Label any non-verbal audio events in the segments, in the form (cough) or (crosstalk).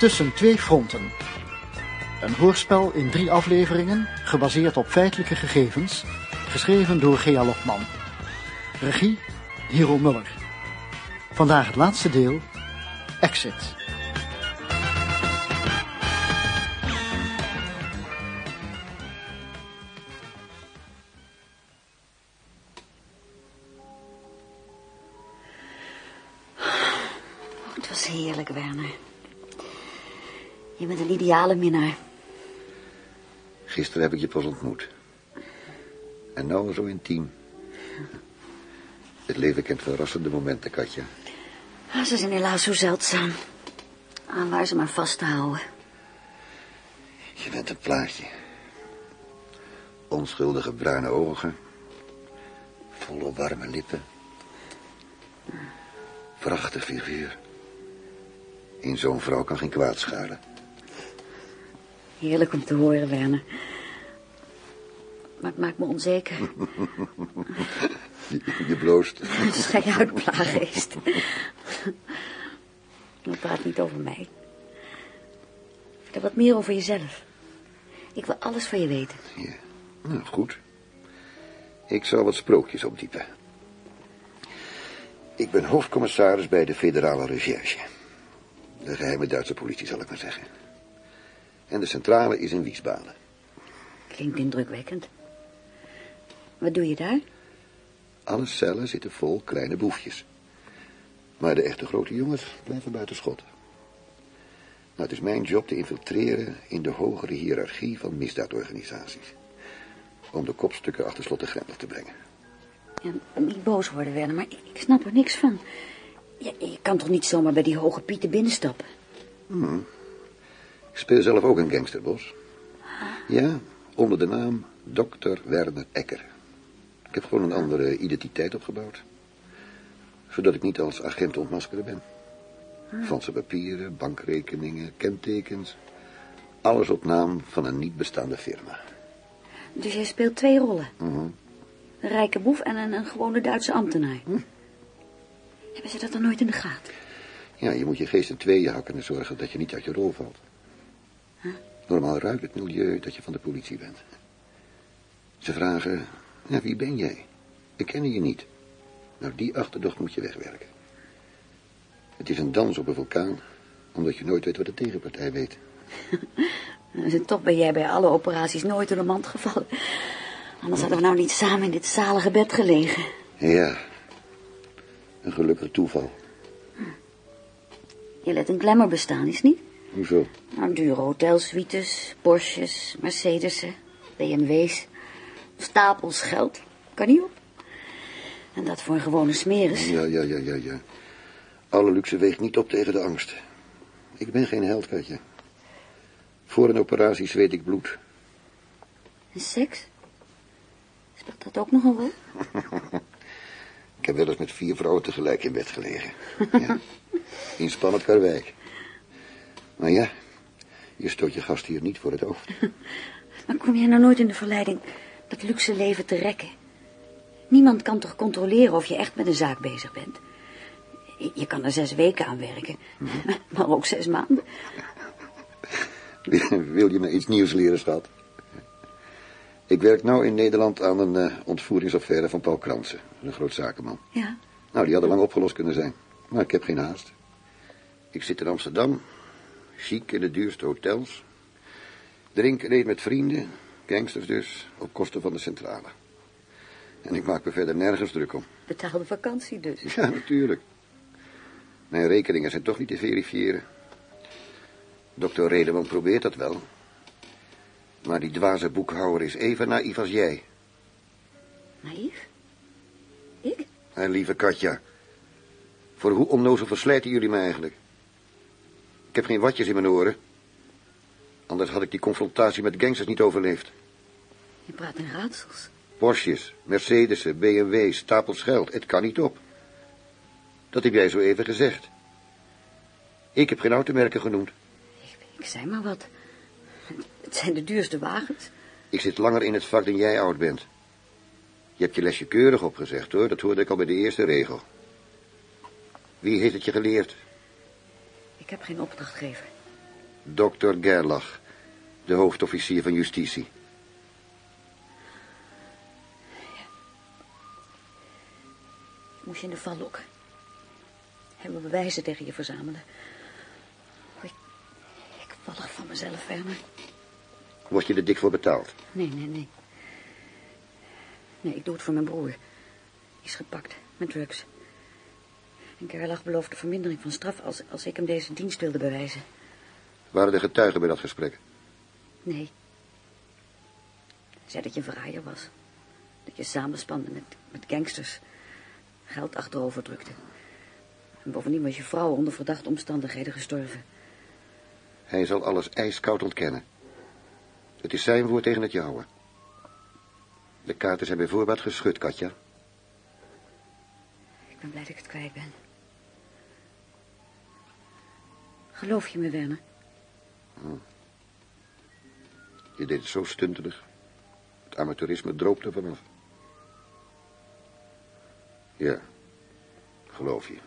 Tussen twee fronten. Een hoorspel in drie afleveringen, gebaseerd op feitelijke gegevens, geschreven door Gea Lokman. Regie, Hero Muller. Vandaag het laatste deel, Exit. Ideale minnaar. Gisteren heb ik je pas ontmoet. En nou zo intiem. Het leven kent verrassende momenten, Katja. Ah, Ze zijn helaas zo zeldzaam. Aan waar ze maar vast te houden. Je bent een plaatje. Onschuldige bruine ogen. Volle warme lippen. Prachtig figuur. In zo'n vrouw kan geen kwaad schuilen. Heerlijk om te horen, Werner. Maar het maakt me onzeker. (laughs) Je, bloost. (laughs) Schij uit, plaaggeest. Maar praat niet over mij. Vertel wat meer over jezelf. Ik wil alles van je weten. Ja, nou, goed. Ik zal wat sprookjes opdiepen. Ik ben hoofdcommissaris bij de federale recherche. De geheime Duitse politie, zal ik maar zeggen. En de centrale is in Wiesbaden. Klinkt indrukwekkend. Wat doe je daar? Alle cellen zitten vol kleine boefjes. Maar de echte grote jongens blijven buiten schot. Nou, het is mijn job te infiltreren in de hogere hiërarchie van misdaadorganisaties. Om de kopstukken achter slot en grendel te brengen. Ja, niet boos worden, Werner, maar ik, snap er niks van. Je, je kan toch niet zomaar bij die hoge pieten binnenstappen? Ik speel zelf ook een gangsterbos. Ja, onder de naam Dr. Werner Ecker. Ik heb gewoon een andere identiteit opgebouwd. Zodat ik niet als agent ontmaskeren ben. Valse papieren, bankrekeningen, kentekens. Alles op naam van een niet bestaande firma. Dus jij speelt twee rollen. Een rijke boef en een, een gewone Duitse ambtenaar. Hebben ze dat dan nooit in de gaten? Ja, je moet je geest in tweeën hakken en zorgen dat je niet uit je rol valt. Normaal ruikt het milieu dat je van de politie bent. Ze vragen, ja, wie ben jij? We kennen je niet. Nou, die achterdocht moet je wegwerken. Het is een dans op een vulkaan, omdat je nooit weet wat de tegenpartij weet. (laughs) En toch ben jij bij alle operaties nooit door de mand gevallen. Anders hadden we nou niet samen in dit zalige bed gelegen. Ja, een gelukkig toeval. Je let een glamour bestaan, is niet? Hoezo? Nou, dure hotelsuites, Porsches, Mercedes'en, BMW's. Stapels geld. Kan niet op. En dat voor een gewone smeris. Ja, ja, ja, ja, ja. Alle luxe weegt niet op tegen de angst. Ik ben geen held, Katja. Voor een operatie zweet ik bloed. En seks? Speelt dat ook nog een rol? (laughs) Ik heb wel eens met vier vrouwen tegelijk in bed gelegen. Ja. In spannend karwijk. Maar ja, je stoot je gast hier niet voor het hoofd. (laughs) Maar kom jij nou nooit in de verleiding dat luxe leven te rekken? Niemand kan toch controleren of je echt met een zaak bezig bent? Je- kan er zes weken aan werken, (laughs) maar ook zes maanden. Wil je me iets nieuws leren, schat? Ik werk nou in Nederland aan een eh, ontvoeringsaffaire van Paul Kransen. Een groot zakenman. Ja, Nou, die hadden lang opgelost kunnen zijn. Maar ik heb geen haast. Ik zit in Amsterdam. Chic in de duurste hotels. Drink en eet met vrienden. Gangsters dus. Op kosten van de centrale. En ik maak me verder nergens druk om. betaalde vakantie dus. Ja, natuurlijk. Mijn rekeningen zijn toch niet te verifiëren. Dokter Redeman probeert dat wel. Maar die dwaze boekhouder is even naïef als jij. Naïef? Ik? Hé, lieve Katja. Voor hoe onnozel verslijten jullie me eigenlijk? Ik heb geen watjes in mijn oren. Anders had ik die confrontatie met gangsters niet overleefd. Je praat in raadsels. Porsches, Mercedes'en, BMW's, stapels geld. Het kan niet op. Dat heb jij zo even gezegd. Ik heb geen automerken genoemd. Ik, ik zei maar wat. Het zijn de duurste wagens. Ik zit langer in het vak dan jij oud bent. Je hebt je lesje keurig opgezegd, hoor. Dat hoorde ik al bij de eerste regel. Wie heeft het je geleerd? Ik heb geen opdrachtgever. Dokter Gerlach, de hoofdofficier van justitie. Ik moest je in de val lokken. Hij wil bewijzen tegen je verzamelen. Ik, ik walg van mezelf, Werner. Word je er dik voor betaald? Nee, nee, nee. Nee, ik doe het voor mijn broer. Die is gepakt met drugs. Gerlach beloofde vermindering van straf als, als ik hem deze dienst wilde bewijzen. Waren er getuigen bij dat gesprek? Nee. Hij zei dat je een verraaier was. Dat je samenspande met, met gangsters. Geld achterover drukte. En bovendien was je vrouw onder verdachte omstandigheden gestorven. Hij zal alles ijskoud ontkennen. Het is zijn woord tegen het jouwe. De kaarten zijn bij voorbaat geschud, Katja. Ik ben blij dat ik het kwijt ben. Geloof je me, Werner? Je deed het zo stuntelig. Het amateurisme droop er vanaf. Ja, geloof je.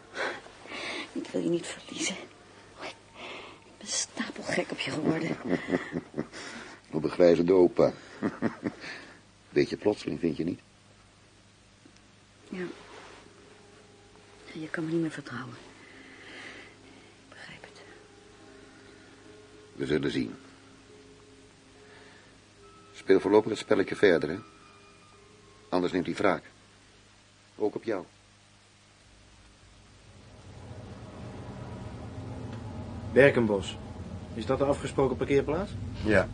Ik wil je niet verliezen. Ik ben stapelgek op je geworden. Op een grijze opa. (laughs) Beetje plotseling, vind je niet? Ja. Je kan me niet meer vertrouwen. Ik begrijp het. We zullen zien. Speel voorlopig het spelletje verder, hè? Anders neemt hij wraak. Ook op jou. Berkenbos. Is dat de afgesproken parkeerplaats? Ja.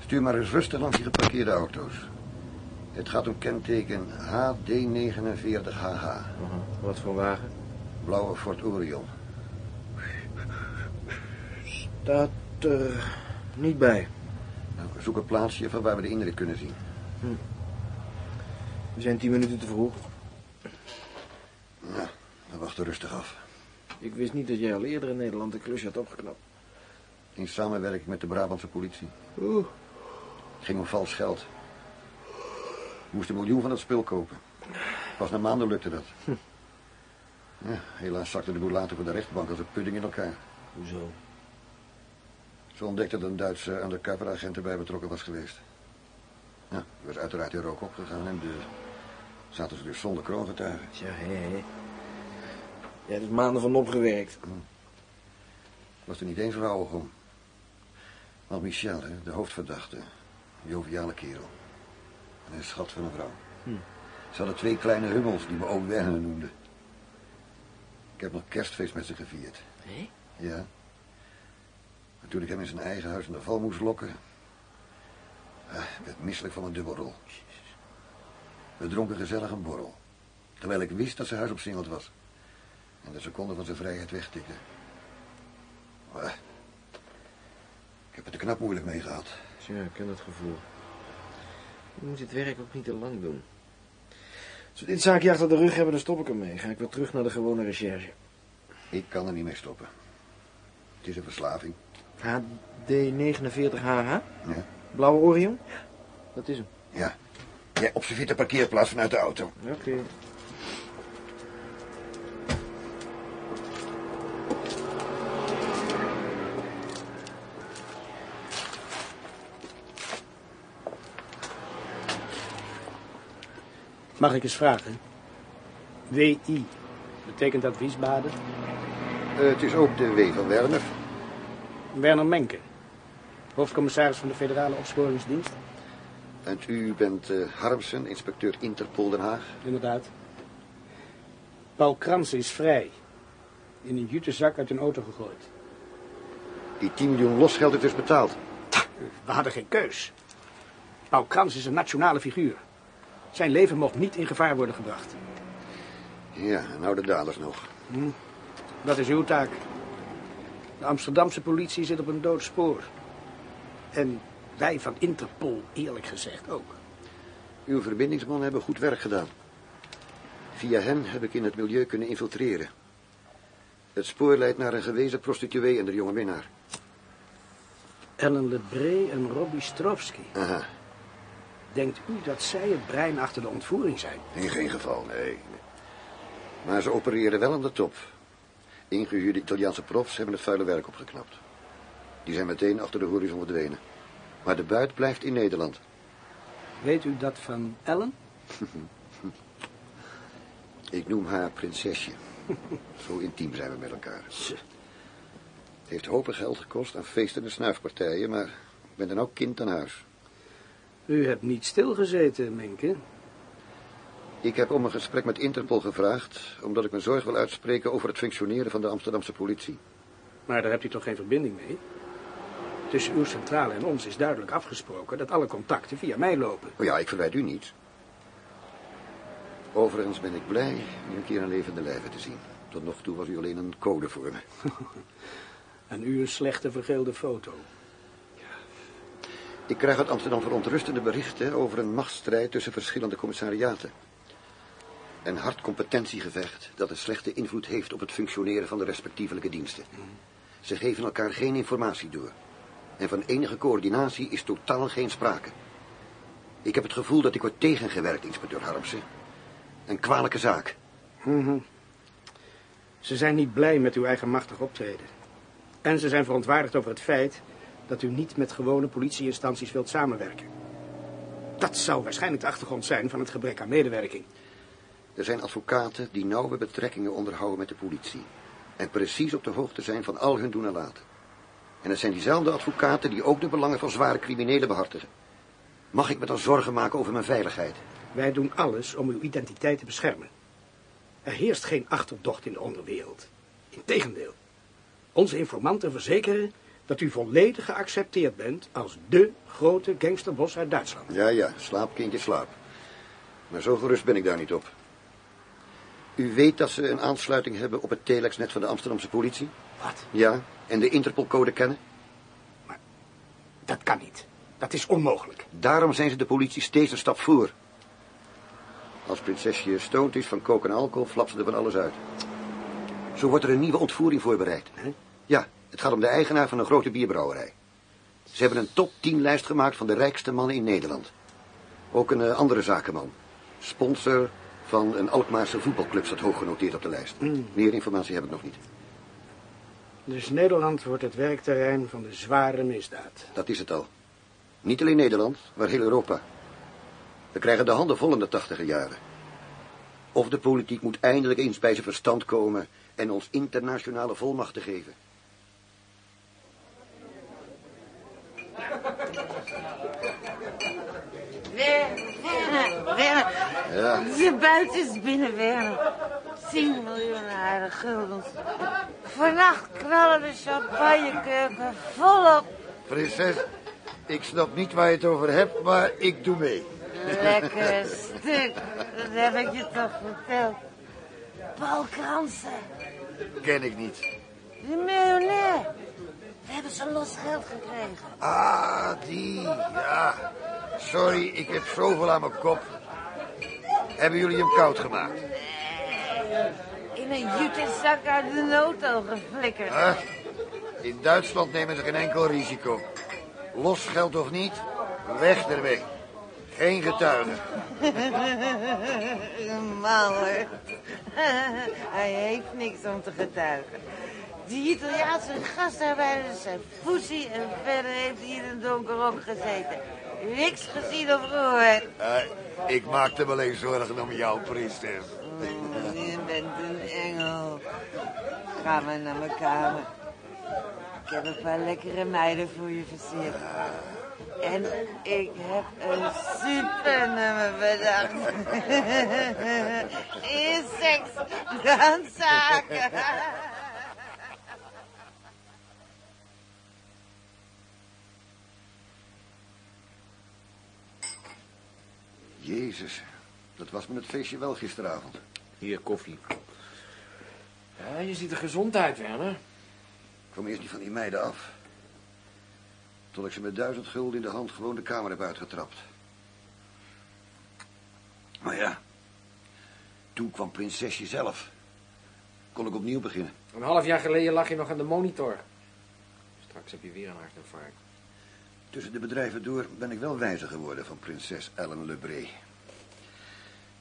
Stuur maar eens rustig langs die geparkeerde auto's. Het gaat om kenteken HD49HH. Wat voor wagen? Blauwe Ford Orion. Staat er niet bij. Nou, zoek een plaatsje van waar we de inrit kunnen zien. We zijn tien minuten te vroeg. Nou, we wachten rustig af. Ik wist niet dat jij al eerder in Nederland een klusje had opgeknapt. In samenwerking met de Brabantse politie. Oeh. Het ging om vals geld. We moesten een miljoen van dat spul kopen. Pas na maanden lukte dat. Ja, helaas zakte de boel later voor de rechtbank als een pudding in elkaar. Hoezo? Ze ontdekte dat een Duitse undercover-agent erbij betrokken was geweest. Ja, die was uiteraard in rook opgegaan en de... zaten ze dus zonder kroongetuigen. Tja, hé, hé. Jij hebt maanden van opgewerkt. Was er niet eens rouwig om. Want Michel, hè, de hoofdverdachte, joviale kerel. En een schat van een vrouw. Ze hadden twee kleine hummels die we oom Werner noemden. Ik heb nog kerstfeest met ze gevierd. Hé? Ja. Toen ik hem in zijn eigen huis in de val moest lokken... ah, ik werd misselijk van een dubbelrol. We dronken gezellig een borrel. Terwijl ik wist dat zijn huis opsingeld was. En de seconde van zijn vrijheid wegtikte. Maar, ik heb het er knap moeilijk mee gehad. Tja, ik ken dat gevoel. Je moet dit werk ook niet te lang doen. Als we dit zaakje achter de rug hebben, dan stop ik ermee. Ga ik weer terug naar de gewone recherche. Ik kan er niet mee stoppen. Het is een verslaving. HD49HH? Ja. Blauwe Orion? Dat is hem. Ja. Jij observeert de parkeerplaats vanuit de auto. Oké. Mag ik eens vragen? WI, betekent dat Wiesbaden? Eh, het is ook de W van Werner. Werner Menke, hoofdcommissaris van de Federale Opsporingsdienst. En u bent eh, Harmsen, inspecteur Interpol Den Haag. Inderdaad. Paul Kranse is vrij. In een jute zak uit een auto gegooid. Die 10 miljoen losgeld heeft dus betaald. We hadden geen keus. Paul Krans is een nationale figuur. Zijn leven mocht niet in gevaar worden gebracht. Ja, nou de daders nog. Dat is uw taak. De Amsterdamse politie zit op een dood spoor. En wij van Interpol, eerlijk gezegd, ook. Uw verbindingsmannen hebben goed werk gedaan. Via hen heb ik in het milieu kunnen infiltreren. Het spoor leidt naar een gewezen prostituee en de jonge minnaar. Ellen Lebré en Robbie Strovski. Aha, Denkt u dat zij het brein achter de ontvoering zijn? in geen geval, nee. Maar ze opereren wel aan de top. Ingehuurde Italiaanse profs hebben het vuile werk opgeknapt. Die zijn meteen achter de horizon verdwenen. Maar de buit blijft in Nederland. Weet u dat van Ellen? (laughs) Ik noem haar prinsesje. (laughs) Zo intiem zijn we met elkaar. Het heeft hopen geld gekost aan feesten en snuifpartijen, maar ik ben dan ook kind aan huis. U hebt niet stilgezeten, Minke. Ik heb om een gesprek met Interpol gevraagd, omdat ik mijn zorg wil uitspreken over het functioneren van de Amsterdamse politie. Maar daar hebt u toch geen verbinding mee? Tussen uw centrale en ons is duidelijk afgesproken dat alle contacten via mij lopen. Oh ja, ik verwijt u niet. Overigens ben ik blij u een keer een levende lijve te zien. Tot nog toe was u alleen een code voor me. En (laughs) u een slechte vergeelde foto. Ik krijg uit Amsterdam verontrustende berichten over een machtsstrijd tussen verschillende commissariaten. Een hard competentiegevecht dat een slechte invloed heeft op het functioneren van de respectievelijke diensten. Ze geven elkaar geen informatie door. En van enige coördinatie is totaal geen sprake. Ik heb het gevoel dat ik word tegengewerkt, inspecteur Harmsen. Een kwalijke zaak. Ze zijn niet blij met uw eigenmachtig optreden. En ze zijn verontwaardigd over het feit dat u niet met gewone politieinstanties wilt samenwerken. Dat zou waarschijnlijk de achtergrond zijn van het gebrek aan medewerking. Er zijn advocaten die nauwe betrekkingen onderhouden met de politie. En precies op de hoogte zijn van al hun doen en laten. En het zijn diezelfde advocaten die ook de belangen van zware criminelen behartigen. Mag ik me dan zorgen maken over mijn veiligheid? Wij doen alles om uw identiteit te beschermen. Er heerst geen achterdocht in de onderwereld. Integendeel. Onze informanten verzekeren dat u volledig geaccepteerd bent als dé grote gangsterbos uit Duitsland. Ja, ja, slaap, kindje, slaap. Maar zo gerust ben ik daar niet op. U weet dat ze een aansluiting hebben op het telexnet van de Amsterdamse politie? Wat? Ja, en de Interpolcode kennen? Dat kan niet. Dat is onmogelijk. Daarom zijn ze de politie steeds een stap voor. Als prinsesje stoned is van koken en alcohol, flapt ze er van alles uit. Zo wordt er een nieuwe ontvoering voorbereid. Ja, het gaat om de eigenaar van een grote bierbrouwerij. Ze hebben een top 10 lijst gemaakt van de rijkste mannen in Nederland. Ook een eh, andere zakenman. Sponsor van een Alkmaarse voetbalclub staat hoog genoteerd op de lijst. Meer informatie heb ik nog niet. Dus Nederland wordt het werkterrein van de zware misdaad. Dat is het al. Niet alleen Nederland, maar heel Europa. We krijgen de handen vol in de tachtige jaren. Of de politiek moet eindelijk eens bij zijn verstand komen en ons internationale volmachten geven. Werner, Werner. Ja. Je buit is binnen, Werner. 10 miljoen aardige guldens. Vannacht knallen de champagnekurken volop. Prinses, ik snap niet waar je het over hebt, maar ik doe mee. Lekker (laughs) stuk, dat heb ik je toch verteld. Paul Kransen, Ken ik niet. de miljonair. We hebben zijn los geld gekregen. Ah, die, ja. Sorry, ik heb zoveel aan mijn kop. Hebben jullie hem koud gemaakt? In een jutezak uit de auto geflikkerd. Huh? In Duitsland nemen ze geen enkel risico. Los geld of niet, weg ermee. Geen getuigen. (laughs) Mauer. (laughs) Hij heeft niks om te getuigen. Die Italiaanse gastarbeiders zijn poesie en verder heeft hij in een donker hok gezeten. Niks gezien of gehoord. Eh, ik maakte me alleen zorgen om jou. Mm, Je bent een engel. Ga maar naar mijn kamer. Ik heb een paar lekkere meiden voor je versierd. En ik heb een super nummer bedacht. (laughs) Eerst seks, Jezus, dat was me het feestje wel gisteravond. Hier, koffie. Ja, je ziet er gezond uit, Werner. Ik kwam eerst niet van die meiden af. Tot ik ze met duizend gulden in de hand gewoon de kamer heb uitgetrapt. Maar ja, toen kwam prinsesje zelf. Kon ik opnieuw beginnen. Een half jaar geleden lag je nog aan de monitor. Straks heb je weer een hartinfarct. Tussen de bedrijven door ben ik wel wijzer geworden van prinses Ellen Lebré.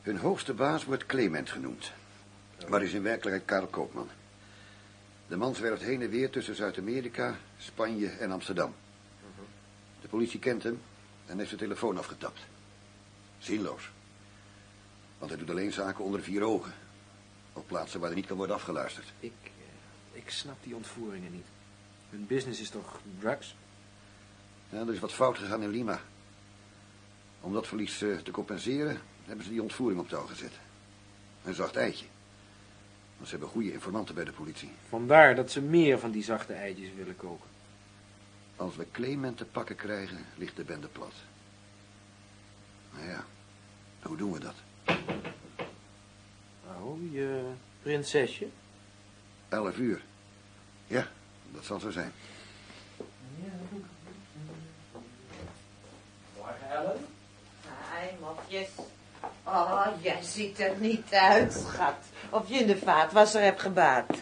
Hun hoogste baas wordt Clement genoemd, maar is in werkelijkheid Karel Koopman. De man zwerft heen en weer tussen Zuid-Amerika, Spanje en Amsterdam. De politie kent hem en heeft zijn telefoon afgetapt. Zinloos. Want hij doet alleen zaken onder vier ogen. Op plaatsen waar hij niet kan worden afgeluisterd. Ik, eh, ik snap die ontvoeringen niet. Hun business is toch drugs? Ja, er is wat fout gegaan in Lima. Om dat verlies eh, te compenseren, hebben ze die ontvoering op touw gezet. Een zacht eitje. Want ze hebben goede informanten bij de politie. Vandaar dat ze meer van die zachte eitjes willen koken. Als we Clement te pakken krijgen, ligt de bende plat. Nou ja, hoe doen we dat? Oh, je prinsesje? Elf uur. Ja, dat zal zo zijn. Morgen, Ellen. Oh, jij ziet er niet uit, schat. Of je in de vaatwasser hebt gebaat.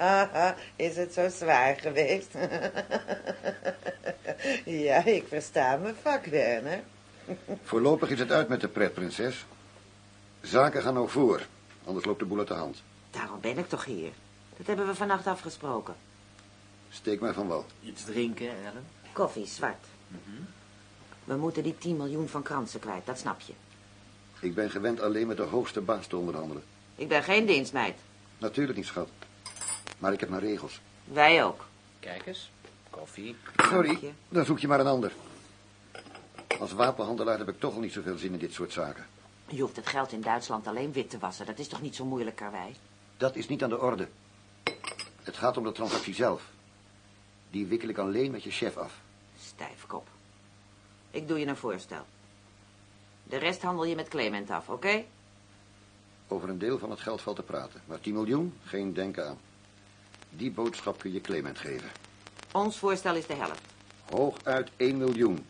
(laughs) Is het zo zwaar geweest? (laughs) ja, ik versta mijn vak, Werner. (laughs) Voorlopig is het uit met de pret, prinses. Zaken gaan nog voor, anders loopt de boel uit de hand. Daarom ben ik toch hier. Dat hebben we vannacht afgesproken. Steek mij van wal. Iets drinken, Ellen? Koffie, zwart. We moeten die 10 miljoen van kransen kwijt, dat snap je. Ik ben gewend alleen met de hoogste baas te onderhandelen. Ik ben geen dienstmeid. Natuurlijk niet, schat. Maar ik heb mijn regels. Wij ook. Kijk eens. Koffie. Sorry, dan zoek je maar een ander. Als wapenhandelaar heb ik toch al niet zoveel zin in dit soort zaken. Je hoeft het geld in Duitsland alleen wit te wassen. Dat is toch niet zo moeilijk, Karwei? Dat is niet aan de orde. Het gaat om de transactie zelf. Die wikkel ik alleen met je chef af. Stijfkop. Ik doe je een voorstel. De rest handel je met Clement af, oké? Over een deel van het geld valt te praten. Maar 10 miljoen, geen denken aan. Die boodschap kun je Clement geven. Ons voorstel is de helft. Hooguit 1 miljoen.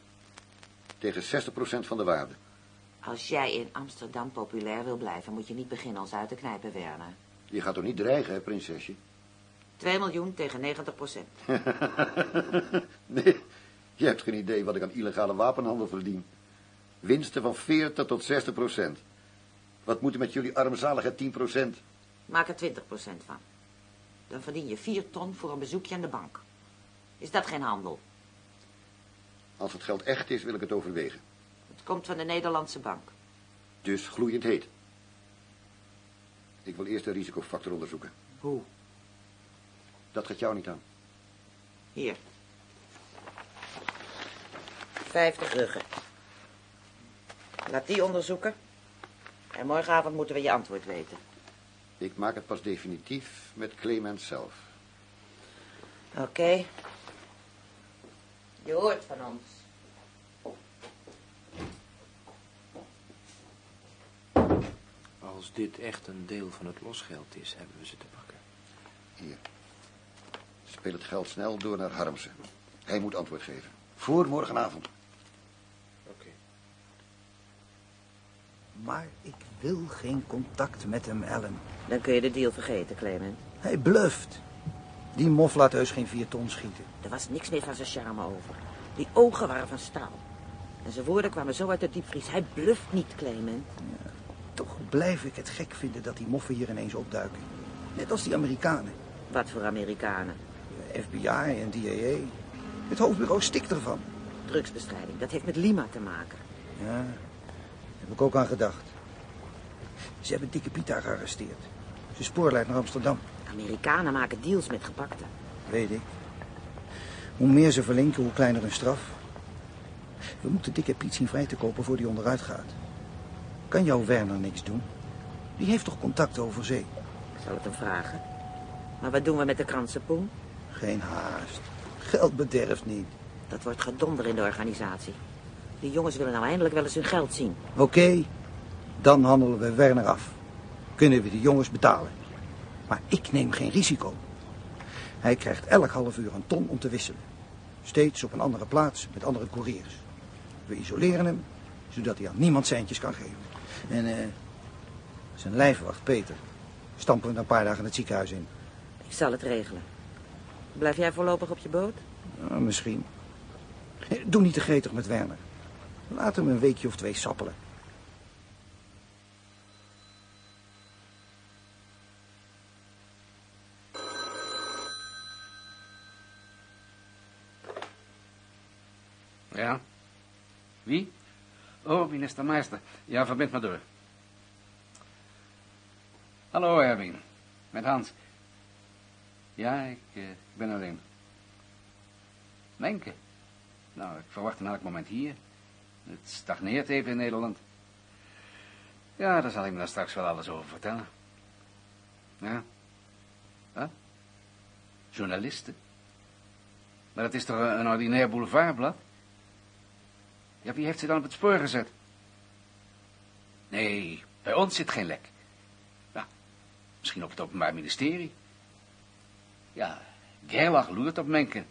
Tegen 60% van de waarde. Als jij in Amsterdam populair wil blijven, moet je niet beginnen ons uit te knijpen, Werner. Je gaat toch niet dreigen, hè, prinsesje? 2 miljoen tegen 90 procent. (laughs) nee, je hebt geen idee wat ik aan illegale wapenhandel verdien. Winsten van 40 tot 60 procent. Wat moet er met jullie armzalige 10 procent? Maak er 20 procent van. Dan verdien je 4 ton voor een bezoekje aan de bank. Is dat geen handel? Als het geld echt is, wil ik het overwegen. Het komt van de Nederlandse bank. Dus gloeiend heet. Ik wil eerst de risicofactor onderzoeken. Hoe? Dat gaat jou niet aan. Hier. 50 ruggen. Laat die onderzoeken. En morgenavond moeten we je antwoord weten. Ik maak het pas definitief met Clement zelf. Oké. Je hoort van ons. Als dit echt een deel van het losgeld is, hebben we ze te pakken. Hier. Speel het geld snel door naar Harmsen. Hij moet antwoord geven. Voor morgenavond. Maar ik wil geen contact met hem, Ellen. Dan kun je de deal vergeten, Clement. Hij bluft. Die mof laat heus geen vier ton schieten. Er was niks meer van zijn charme over. Die ogen waren van staal. En zijn woorden kwamen zo uit de diepvries. Hij bluft niet, Clement. Toch blijf ik het gek vinden dat die moffen hier ineens opduiken. Net als die Amerikanen. Wat voor Amerikanen. FBI en DAA. Het hoofdbureau stikt ervan. Drugsbestrijding, dat heeft met Lima te maken. Ja, heb ik ook aan gedacht. Ze hebben Dikke Pita gearresteerd. Zijn spoor leidt naar Amsterdam. Amerikanen maken deals met gepakten. Weet ik. Hoe meer ze verlinken, hoe kleiner hun straf. We moeten Dikke Piet zien vrij te kopen voor die onderuit gaat. Kan jouw Werner niks doen? Die heeft toch contact over zee? Ik zal het hem vragen. Maar wat doen we met de kransenpoen? Geen haast. Geld bederft niet. Dat wordt gedonder in de organisatie. Die jongens willen nou eindelijk wel eens hun geld zien. Oké, dan handelen we Werner af. Kunnen we de jongens betalen. Maar ik neem geen risico. Hij krijgt elk half uur een ton om te wisselen. Steeds op een andere plaats met andere couriers. We isoleren hem, zodat hij aan niemand centjes kan geven. En eh, zijn lijfwacht, Peter, stampen we een paar dagen het ziekenhuis in. Ik zal het regelen. Blijf jij voorlopig op je boot? Misschien. Doe niet te gretig met Werner. Laat hem een weekje of twee sappelen. Ja? Wie? Oh, minister Meister. Ja, verbind maar door. Hallo, Erwin. Met Hans. Ja, ik, eh, ben alleen. Lenke? Nou, ik verwacht een elk moment hier. Het stagneert even in Nederland. Ja, daar zal ik me daar straks wel alles over vertellen. Ja. Wat? Journalisten? Maar dat is toch een ordinair boulevardblad? Ja, wie heeft ze dan op het spoor gezet? Nee, bij ons zit geen lek. Ja, misschien op het Openbaar Ministerie. Ja, Gerlach loert op Menken.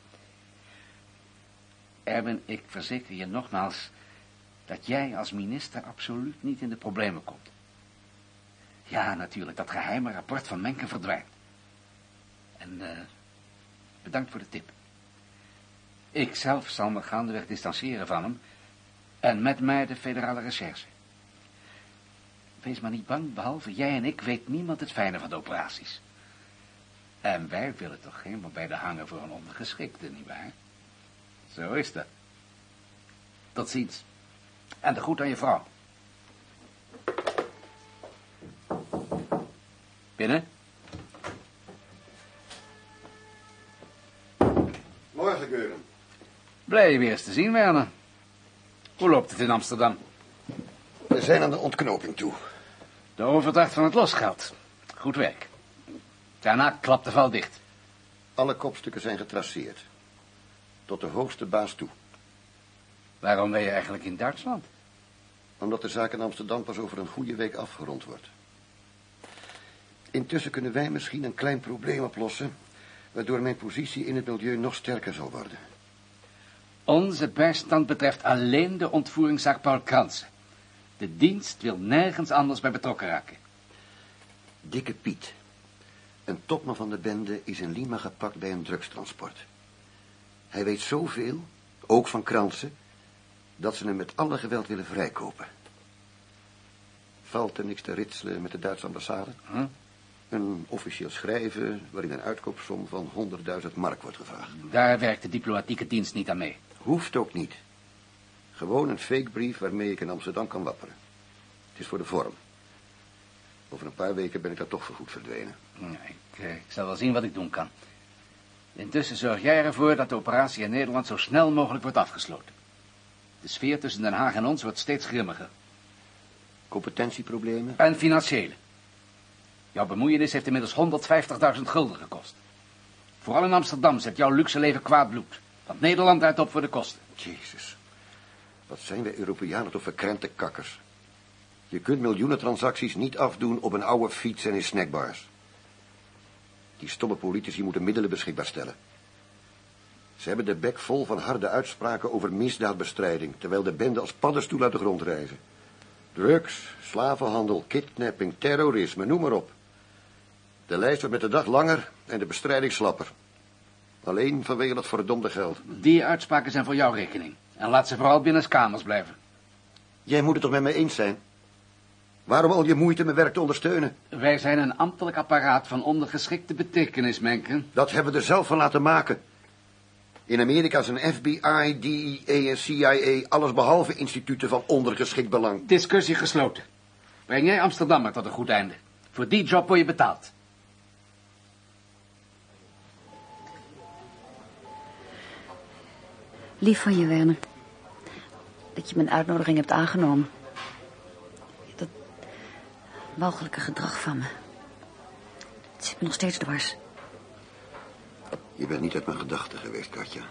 Erben, ik verzeker je nogmaals dat jij als minister absoluut niet in de problemen komt. Ja, natuurlijk, dat geheime rapport van Menken verdwijnt. En uh, bedankt voor de tip. Ik zelf zal me gaandeweg distancieren van hem en met mij de federale recherche. Wees maar niet bang, behalve jij en ik weet niemand het fijne van de operaties. En wij willen toch helemaal bij de hangen voor een ondergeschikte, nietwaar? Zo is dat. Tot ziens. En de groet aan je vrouw. Binnen. Morgen, Geuren. Blij je weer eens te zien, Werner. Hoe loopt het in Amsterdam? We zijn aan de ontknoping toe. De overdracht van het losgeld. Goed werk. Daarna klapt de val dicht. Alle kopstukken zijn getraceerd. Tot de hoogste baas toe. Waarom ben je eigenlijk in Duitsland? Omdat de zaak in Amsterdam pas over een goede week afgerond wordt. Intussen kunnen wij misschien een klein probleem oplossen... waardoor mijn positie in het milieu nog sterker zal worden. Onze bijstand betreft alleen de ontvoeringszaak Paul Kransen. De dienst wil nergens anders bij betrokken raken. Dikke Piet, een topman van de bende, is in Lima gepakt bij een drugstransport. Hij weet zoveel, ook van Kransen, dat ze hem met alle geweld willen vrijkopen. Valt er niks te ritselen met de Duitse ambassade? Huh? Een officieel schrijven waarin een uitkoopsom van 100.000 mark wordt gevraagd. Daar werkt de diplomatieke dienst niet aan mee. Hoeft ook niet. Gewoon een fake brief waarmee ik in Amsterdam kan wapperen. Het is voor de vorm. Over een paar weken ben ik daar toch voorgoed verdwenen. Ja, ik, eh, ik zal wel zien wat ik doen kan. Intussen zorg jij ervoor dat de operatie in Nederland zo snel mogelijk wordt afgesloten. De sfeer tussen Den Haag en ons wordt steeds grimmiger. Competentieproblemen? En financiële. Jouw bemoeienis heeft inmiddels 150.000 gulden gekost. Vooral in Amsterdam zet jouw luxe leven kwaad bloed. Want Nederland draait op voor de kosten. Jezus. Wat zijn wij Europeanen toch verkrente kakkers. Je kunt miljoenen transacties niet afdoen op een oude fiets en in snackbars. Die stomme politici moeten middelen beschikbaar stellen. Ze hebben de bek vol van harde uitspraken over misdaadbestrijding... terwijl de bende als paddenstoel uit de grond reizen. Drugs, slavenhandel, kidnapping, terrorisme, noem maar op. De lijst wordt met de dag langer en de bestrijding slapper. Alleen vanwege dat verdomde geld. Die uitspraken zijn voor jouw rekening. En laat ze vooral binnen kamers blijven. Jij moet het toch met mij eens zijn? Waarom al je moeite mijn werk te ondersteunen? Wij zijn een ambtelijk apparaat van ondergeschikte betekenis, Menken. Dat hebben we er zelf van laten maken. In Amerika zijn FBI, DEA en CIA alles behalve instituten van ondergeschikt belang. Discussie gesloten. Breng jij Amsterdam maar tot een goed einde. Voor die job word je betaald. Lief van je, Werner. Dat je mijn uitnodiging hebt aangenomen. Dat walgelijke gedrag van me. Het zit me nog steeds dwars. Je bent niet uit mijn gedachten geweest, Katja.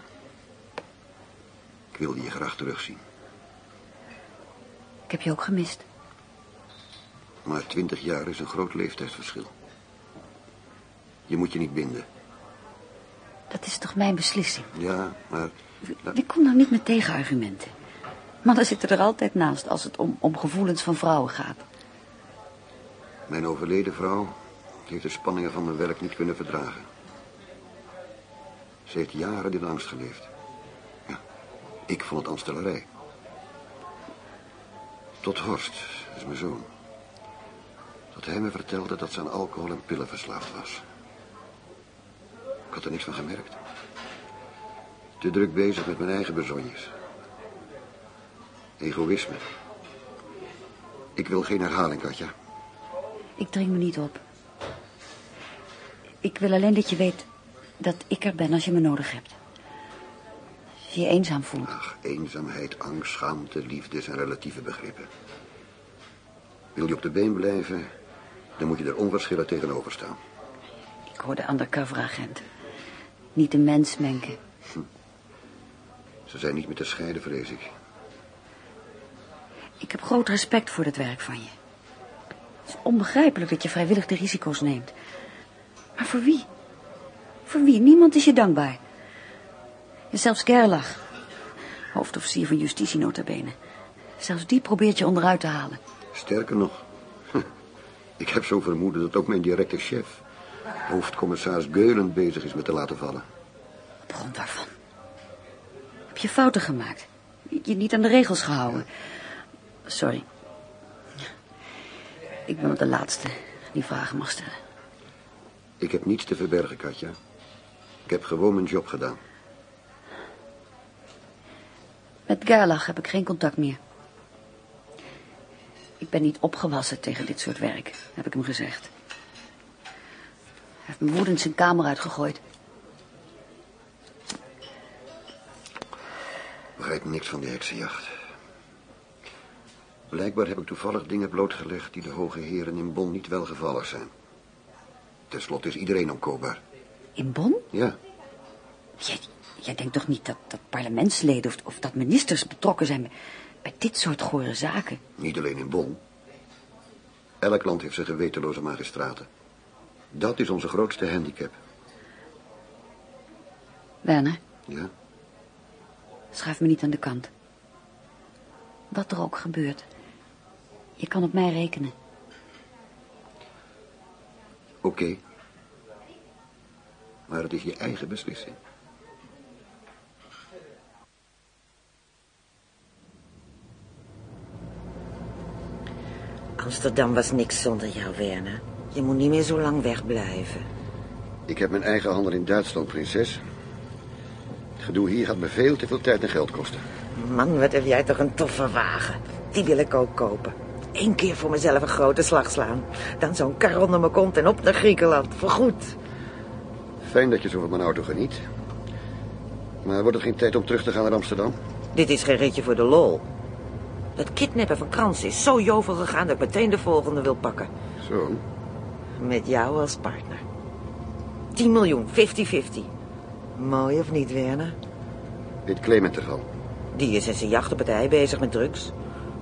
Ik wilde je graag terugzien. Ik heb je ook gemist. Maar twintig jaar is een groot leeftijdsverschil. Je moet je niet binden. Dat is toch mijn beslissing? Ja, maar... Wie komt nou niet met tegenargumenten? Mannen zitten er altijd naast als het om, om gevoelens van vrouwen gaat. Mijn overleden vrouw heeft de spanningen van mijn werk niet kunnen verdragen. Ze heeft jaren in angst geleefd. Ja, ik vond het aanstellerij. Tot Horst, dat is mijn zoon. Dat hij me vertelde dat ze aan alcohol en pillen verslaafd was. Ik had er niks van gemerkt. Te druk bezig met mijn eigen bezonjes. Egoïsme. Ik wil geen herhaling, Katja. Ik dring me niet op. Ik wil alleen dat je weet dat ik er ben als je me nodig hebt. Als je je eenzaam voelt. Ach, eenzaamheid, angst, schaamte, liefde zijn relatieve begrippen. Wil je op de been blijven, dan moet je er onverschillig tegenover staan. Ik hoor de undercover agent. Niet de mens menken. Ze zijn niet meer te scheiden, vrees ik. Ik heb groot respect voor het werk van je. Het is onbegrijpelijk dat je vrijwillig de risico's neemt. Maar voor wie? Voor wie? Niemand is je dankbaar. En zelfs Gerlach, hoofdofficier van justitie nota bene. Zelfs die probeert je onderuit te halen. Sterker nog, (laughs) ik heb zo vermoeden dat ook mijn directe chef, hoofdcommissaris Geulen, bezig is met te laten vallen. Op grond waarvan? Heb je fouten gemaakt? Je niet aan de regels gehouden? Sorry. Ik ben de laatste die vragen mag stellen. Ik heb niets te verbergen, Katja. Ik heb gewoon mijn job gedaan. Met Gerlach heb ik geen contact meer. Ik ben niet opgewassen tegen dit soort werk, heb ik hem gezegd. Hij heeft me woedend zijn kamer uitgegooid. Ik begrijp niks van die heksenjacht. Blijkbaar heb ik toevallig dingen blootgelegd die de hoge heren in Bonn niet welgevallig zijn. Ten slotte is iedereen omkoopbaar. In Bonn? Ja, Jij, jij denkt toch niet dat, dat parlementsleden of, of dat ministers betrokken zijn bij, bij dit soort gore zaken? niet alleen in Bonn. Elk land heeft zijn gewetenloze magistraten. Dat is onze grootste handicap. Werner, Ja, schuif me niet aan de kant. Wat er ook gebeurt, je kan op mij rekenen. oké. Maar het is je eigen beslissing. Amsterdam was niks zonder jou, Werner. Je moet niet meer zo lang wegblijven. Ik heb mijn eigen handel in Duitsland, prinses. Het gedoe hier gaat me veel te veel tijd en geld kosten. Man, wat heb jij toch een toffe wagen. Die wil ik ook kopen. Eén keer voor mezelf een grote slag slaan. Dan zo'n kar onder mijn kont en op naar Griekenland. Voorgoed. Fijn dat je zo van mijn auto geniet. Maar wordt het geen tijd om terug te gaan naar Amsterdam? Dit is geen ritje voor de lol. Dat kidnappen van Krans is zo jovel gegaan dat ik meteen de volgende wil pakken. Zo. Met jou als partner. 10 miljoen, 50-50. Mooi of niet, Werner? Weet Clement ervan? Die is in zijn jachtenpartij bezig met drugs.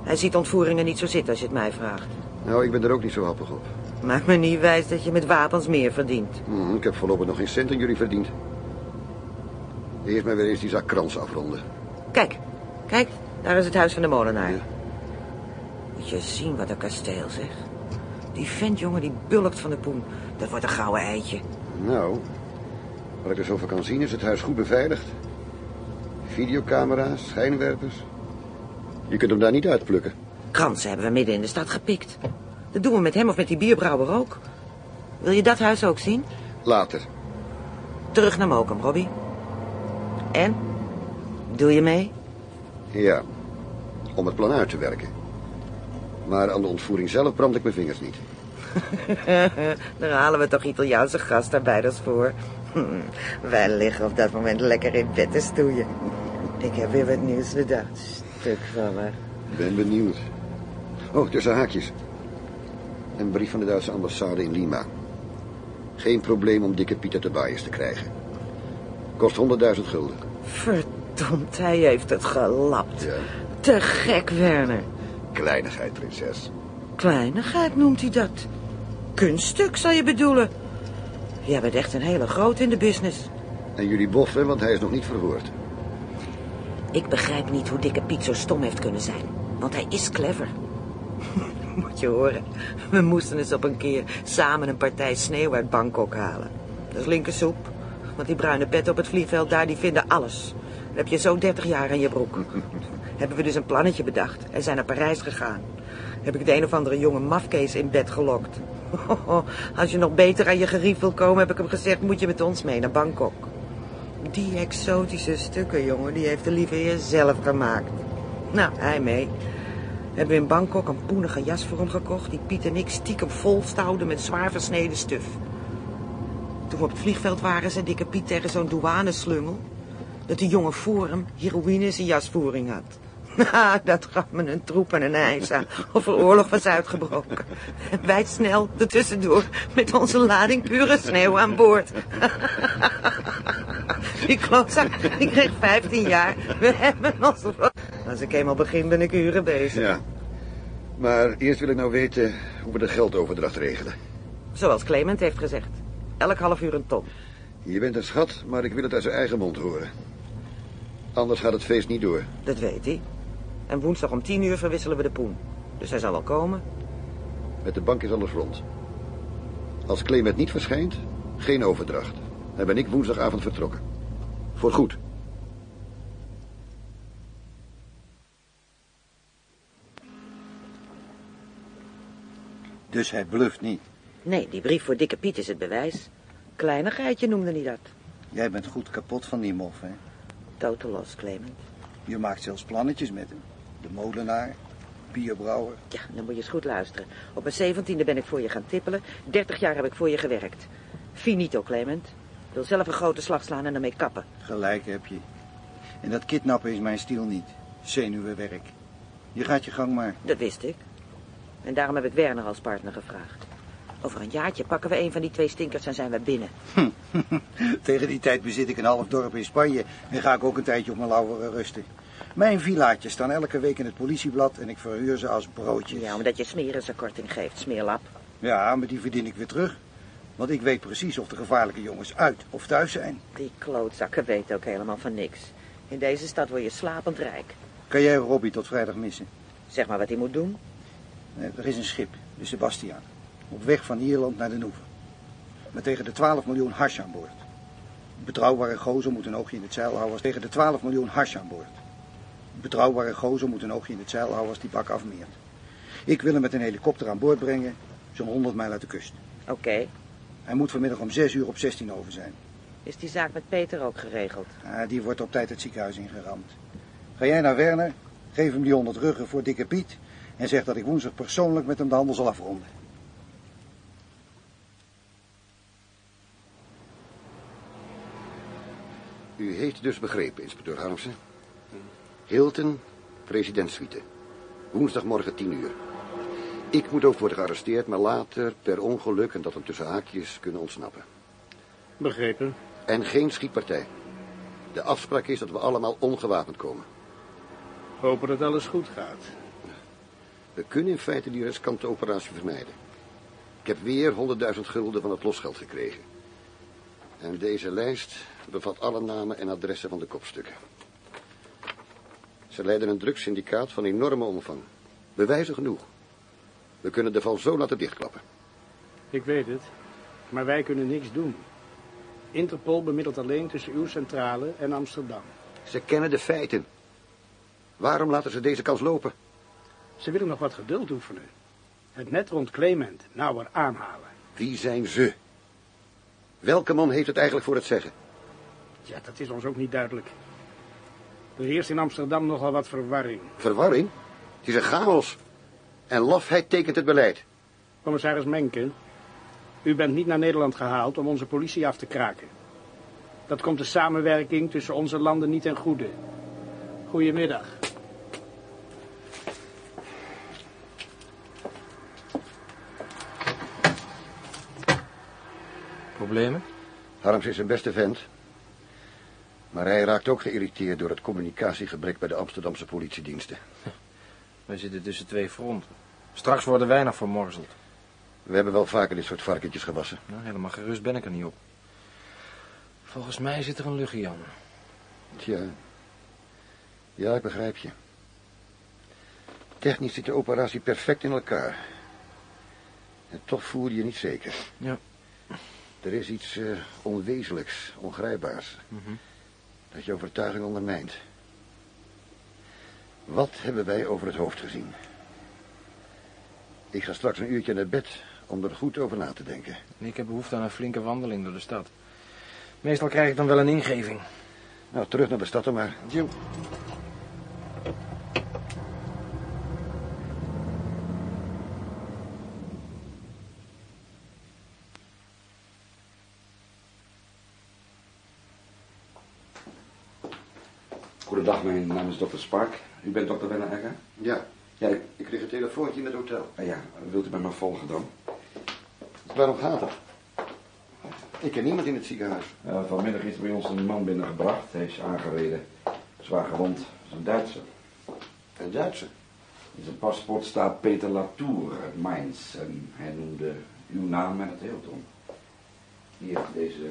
Hij ziet ontvoeringen niet zo zitten als je het mij vraagt. Nou, ik ben er ook niet zo happig op. Maak me niet wijs dat je met wapens meer verdient. Hm, ik heb voorlopig nog geen cent aan jullie verdiend. Eerst maar weer eens die zak krans afronden. Kijk, kijk, daar is het huis van de molenaar. Ja. Moet je zien wat een kasteel, zeg. Die vent, jongen, die bulkt van de poen. Dat wordt een gouden eitje. Nou, wat ik er zo van kan zien is het huis goed beveiligd. Videocamera's, schijnwerpers. Je kunt hem daar niet uitplukken. Kransen hebben we midden in de stad gepikt. Dat doen we met hem of met die bierbrouwer ook. Wil je dat huis ook zien? Later. Terug naar Mokum, Robbie. En? Doe je mee? Ja, om het plan uit te werken. Maar aan de ontvoering zelf brand ik mijn vingers niet. (laughs) Daar halen we toch Italiaanse gastarbeiders voor. (laughs) Wij liggen op dat moment lekker in bed te stoeien. Ik heb weer wat nieuws bedacht. Stuk van me. Ben benieuwd. Oh, tussen haakjes. Een brief van de Duitse ambassade in Lima. Geen probleem om dikke Pieter te Baaiers te krijgen. Kost 100.000 gulden. Verdomd, hij heeft het gelapt. Ja. Te gek, Werner. Kleinigheid, prinses. Kleinigheid noemt hij dat. Kunststuk, zou je bedoelen. Jij bent echt een hele grote in de business. En jullie boffen, want hij is nog niet verhoord. Ik begrijp niet hoe dikke Piet zo stom heeft kunnen zijn. Want hij is clever. (laughs) (laughs) Moet je horen. We moesten eens op een keer samen een partij sneeuw uit Bangkok halen. Dat is linkersoep. Want die bruine pet op het vliegveld daar, die vinden alles. Dan heb je zo 30 jaar aan je broek. (laughs) Hebben we dus een plannetje bedacht. En zijn naar Parijs gegaan. Heb ik de een of andere jonge mafkees in bed gelokt. (laughs) Als je nog beter aan je gerief wil komen, heb ik hem gezegd, moet je met ons mee naar Bangkok. Die exotische stukken, jongen, die heeft de lieve heer zelf gemaakt. Nou, hij mee. Hebben in Bangkok een poenige jas voor hem gekocht... die Piet en ik stiekem vol stouwden met zwaar versneden stuf. Toen we op het vliegveld waren, zei dikke Piet tegen zo'n douaneslungel... dat de jongen voor hem heroïne in zijn jasvoering had. (laughs) Nou, dat gaf me een troep en een ijs aan of er oorlog was uitgebroken. En wij snel ertussendoor met onze lading pure sneeuw aan boord. (laughs) Die klootzak, die kreeg 15 jaar. We hebben ons... Als ik eenmaal begin, ben ik uren bezig. Ja. Maar eerst wil ik nou weten hoe we de geldoverdracht regelen. Zoals Clement heeft gezegd. Elk half uur een ton. Je bent een schat, maar ik wil het uit zijn eigen mond horen. Anders gaat het feest niet door. Dat weet hij. En woensdag om tien uur verwisselen we de poen. Dus hij zal wel komen. Met de bank is alles rond. Als Clement niet verschijnt, geen overdracht. Dan ben ik woensdagavond vertrokken. Voor goed. Dus hij bluft niet. Nee, die brief voor dikke Piet is het bewijs. Kleinigheidje noemde hij dat. Jij bent goed kapot van die mof, hè? Total los, Clement. Je maakt zelfs plannetjes met hem. De molenaar, bierbrouwer. Ja, dan moet je eens goed luisteren. Op mijn zeventiende ben ik voor je gaan tippelen. Dertig jaar heb ik voor je gewerkt. Finito, Clement. Ik wil zelf een grote slag slaan en ermee kappen. Gelijk heb je. En dat kidnappen is mijn stiel niet. Zenuwenwerk. Je gaat je gang maar. Dat wist ik. En daarom heb ik Werner als partner gevraagd. Over een jaartje pakken we een van die twee stinkers en zijn we binnen. (laughs) Tegen die tijd bezit ik een half dorp in Spanje en ga ik ook een tijdje op mijn lauweren rusten. Mijn villaatjes staan elke week in het politieblad en ik verhuur ze als broodjes. Ja, omdat je smeren zijn korting geeft, smeerlap. Ja, maar die verdien ik weer terug. Want ik weet precies of de gevaarlijke jongens uit of thuis zijn. Die klootzakken weten ook helemaal van niks. In deze stad word je slapend rijk. Kan jij Robbie tot vrijdag missen? Zeg maar wat hij moet doen. Eh, Er is een schip, de Sebastiaan. Op weg van Ierland naar de Noeve. Met tegen de 12 miljoen hash aan boord. Betrouwbare gozer moet een oogje in het zeil houden als tegen de 12 miljoen hash aan boord. Betrouwbare gozer moet een oogje in het zeil houden als die bak afmeert. Ik wil hem met een helikopter aan boord brengen, zo'n 100 mijl uit de kust. Oké. Hij moet vanmiddag om 6 uur op 16 over zijn. Is die zaak met Peter ook geregeld? Ah, die wordt op tijd het ziekenhuis ingeramd. Ga jij naar Werner, geef hem die 100 ruggen voor dikke Piet... en zeg dat ik woensdag persoonlijk met hem de handel zal afronden. U heeft dus begrepen, inspecteur Harmsen. Hilton, presidentssuite. Woensdagmorgen 10 uur. Ik moet ook worden gearresteerd, maar later per ongeluk en dat dan tussen haakjes kunnen ontsnappen. Begrepen. En geen schietpartij. De afspraak is dat we allemaal ongewapend komen. Hopen dat alles goed gaat. We kunnen in feite die riskante operatie vermijden. Ik heb weer 100.000 gulden van het losgeld gekregen. En deze lijst bevat alle namen en adressen van de kopstukken. Ze leiden een drugssyndicaat van enorme omvang. Bewijzen genoeg. We kunnen de val zo laten dichtklappen. Ik weet het. Maar wij kunnen niks doen. Interpol bemiddelt alleen tussen uw centrale en Amsterdam. Ze kennen de feiten. Waarom laten ze deze kans lopen? Ze willen nog wat geduld oefenen. Het net rond Clement nauwer aanhalen. Wie zijn ze? Welke man heeft het eigenlijk voor het zeggen? Ja, dat is ons ook niet duidelijk. Er heerst in Amsterdam nogal wat verwarring. Verwarring? Het is een chaos. En lafheid tekent het beleid. Commissaris Menken, u bent niet naar Nederland gehaald om onze politie af te kraken. Dat komt de samenwerking tussen onze landen niet ten goede. Goedemiddag. Problemen? Harms is een beste vent. Maar hij raakt ook geïrriteerd door het communicatiegebrek bij de Amsterdamse politiediensten. (laughs) Wij zitten tussen twee fronten. Straks worden wij nog vermorzeld. We hebben wel vaker dit soort varkentjes gewassen. Nou, helemaal gerust ben ik er niet op. Volgens mij zit er een luchtje aan. Tja. Ja, ik begrijp je. Technisch zit de operatie perfect in elkaar. En toch voel je je niet zeker. Ja. Er is iets eh, onwezenlijks, ongrijpbaars. Mhm. Dat je overtuiging ondermijnt. Wat hebben wij over het hoofd gezien? Ik ga straks een uurtje naar bed om er goed over na te denken. En ik heb behoefte aan een flinke wandeling door de stad. Meestal krijg ik dan wel een ingeving. Nou, terug naar de stad dan maar. Jo. Goedendag, mijn naam is dokter Spark. U bent dokter Werner Egger? Ja, Ja, ik- ik kreeg een telefoontje in het hotel. ah ja, wilt u bij me volgen dan? Waarom gaat het? Ik ken niemand in het ziekenhuis. Eh, vanmiddag is bij ons een man binnengebracht. Hij is aangereden. Zwaar gewond. Is een Duitser. Een Duitser. In zijn paspoort staat Peter Latour uit Mainz. En hij noemde uw naam en het Hilton. Hier, deze,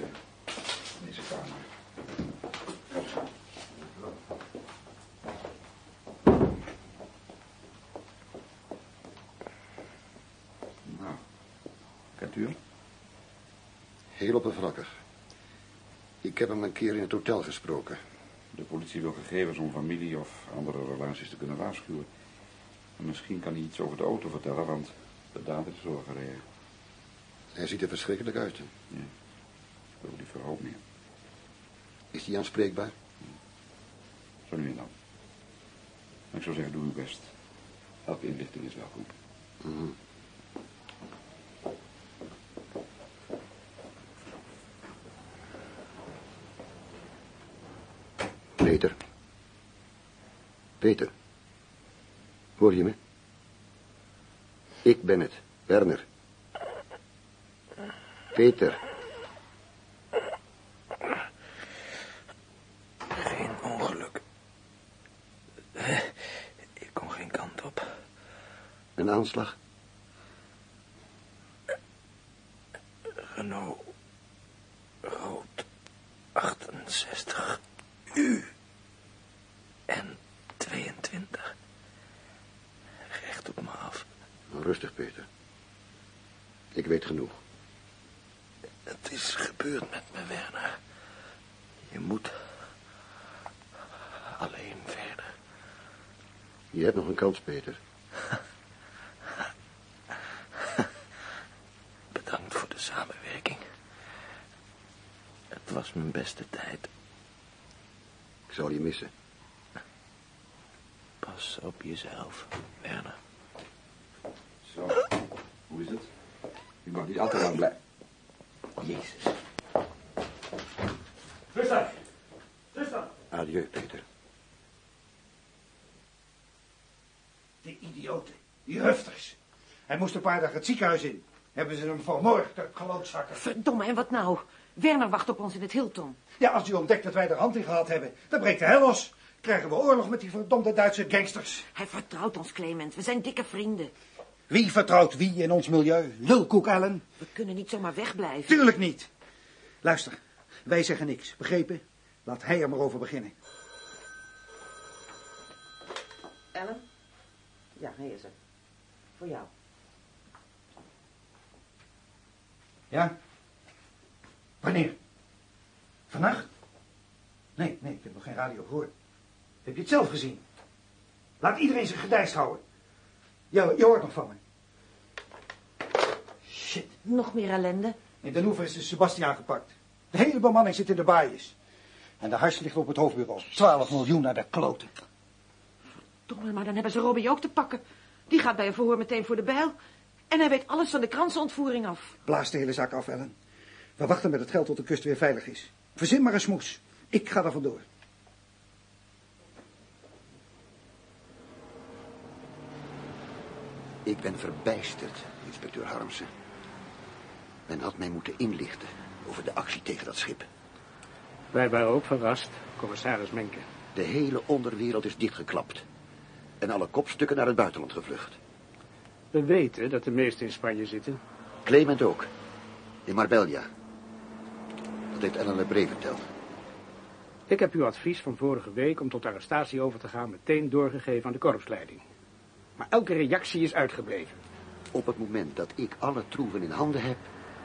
deze kamer. Ga zo. Nou, kent u hem? Heel oppervlakkig. Ik heb hem een keer in het hotel gesproken. De politie wil gegevens om familie of andere relaties te kunnen waarschuwen. En misschien kan hij iets over de auto vertellen, want de dader is doorgereden. Hij ziet er verschrikkelijk uit. Ja. Ik wil die verhoop meer. Is hij aanspreekbaar? Zo nu en dan. Ik zou zeggen, doe uw best. Elke inlichting is welkom. Mhm. Peter. Peter. Hoor je me? Ik ben het, Werner. Peter. Geen ongeluk. Ik kon geen kant op. Een aanslag? Renault. Rood. 68. U. En 22. Recht op me af. Nou, rustig, Peter. Ik weet genoeg. Het is gebeurd met me, Werner. Je moet alleen verder. Je hebt nog een kans, Peter. (laughs) Bedankt voor de samenwerking. Het was mijn beste tijd. Ik zal je missen. Pas op jezelf, Werner. Zo, hoe is het? U mag niet al te lang blijven. Jezus. Rustig. Rustig. Adieu, Peter. Die idioten, die hufters. Hij moest een paar dagen het ziekenhuis in. Hebben ze hem vermoord, de klootzakken. Verdomme, en wat nou? Werner wacht op ons in het Hilton. Ja, als u ontdekt dat wij er hand in gehad hebben, dan breekt de hel los. Krijgen we oorlog met die verdomde Duitse gangsters. Hij vertrouwt ons, Clement. We zijn dikke vrienden. Wie vertrouwt wie in ons milieu? Lulkoek Allen? We kunnen niet zomaar wegblijven. Tuurlijk niet. Luister, wij zeggen niks, begrepen? Laat hij er maar over beginnen. Ellen? Ja, hier is ze. Voor jou. Ja? Wanneer? Vannacht? Nee, nee, ik heb nog geen radio gehoord. Heb je het zelf gezien? Laat iedereen zich gedijst houden. Je, je hoort nog van me. Shit. Nog meer ellende? In Den Hoever is de Sebastiaan gepakt. De hele bemanning zit in de baaiers. En de hars ligt op het hoofdbureau. 12 miljoen naar de kloten. Domme, maar dan hebben ze Robbie ook te pakken. Die gaat bij een verhoor meteen voor de bijl. En hij weet alles van de kransenontvoering af. Blaas de hele zaak af, Ellen. We wachten met het geld tot de kust weer veilig is. Verzin maar een smoes. Ik ga er vandoor. Ik ben verbijsterd, inspecteur Harmsen. Men had mij moeten inlichten over de actie tegen dat schip. Wij waren ook verrast, commissaris Menke. De hele onderwereld is dichtgeklapt. En alle kopstukken naar het buitenland gevlucht. We weten dat de meesten in Spanje zitten. Clement ook. In Marbella. Dat heeft Ellen Lebré verteld. Ik heb uw advies van vorige week om tot arrestatie over te gaan meteen doorgegeven aan de korpsleiding. Maar elke reactie is uitgebleven. Op het moment dat ik alle troeven in handen heb,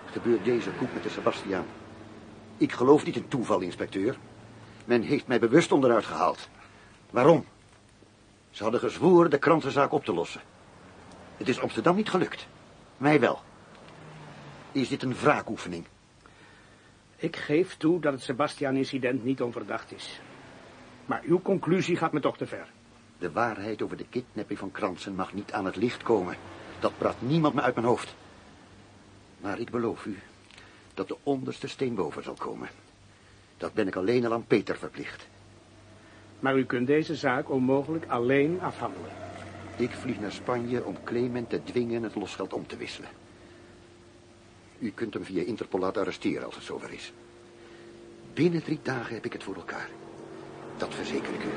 gebeurt deze koek met de Sebastiaan. Ik geloof niet in toeval, inspecteur. Men heeft mij bewust onderuit gehaald. Waarom? Ze hadden gezworen de krantenzaak op te lossen. Het is Amsterdam niet gelukt. Mij wel. Is dit een wraakoefening? Ik geef toe dat het Sebastian-incident niet onverdacht is. Maar uw conclusie gaat me toch te ver. De waarheid over de kidnapping van Kransen mag niet aan het licht komen. Dat praat niemand me uit mijn hoofd. Maar ik beloof u dat de onderste steen boven zal komen. Dat ben ik alleen al aan Peter verplicht. Maar u kunt deze zaak onmogelijk alleen afhandelen. Ik vlieg naar Spanje om Clement te dwingen het losgeld om te wisselen. U kunt hem via Interpol laten arresteren als het zover is. Binnen drie dagen heb ik het voor elkaar. Dat verzeker ik u.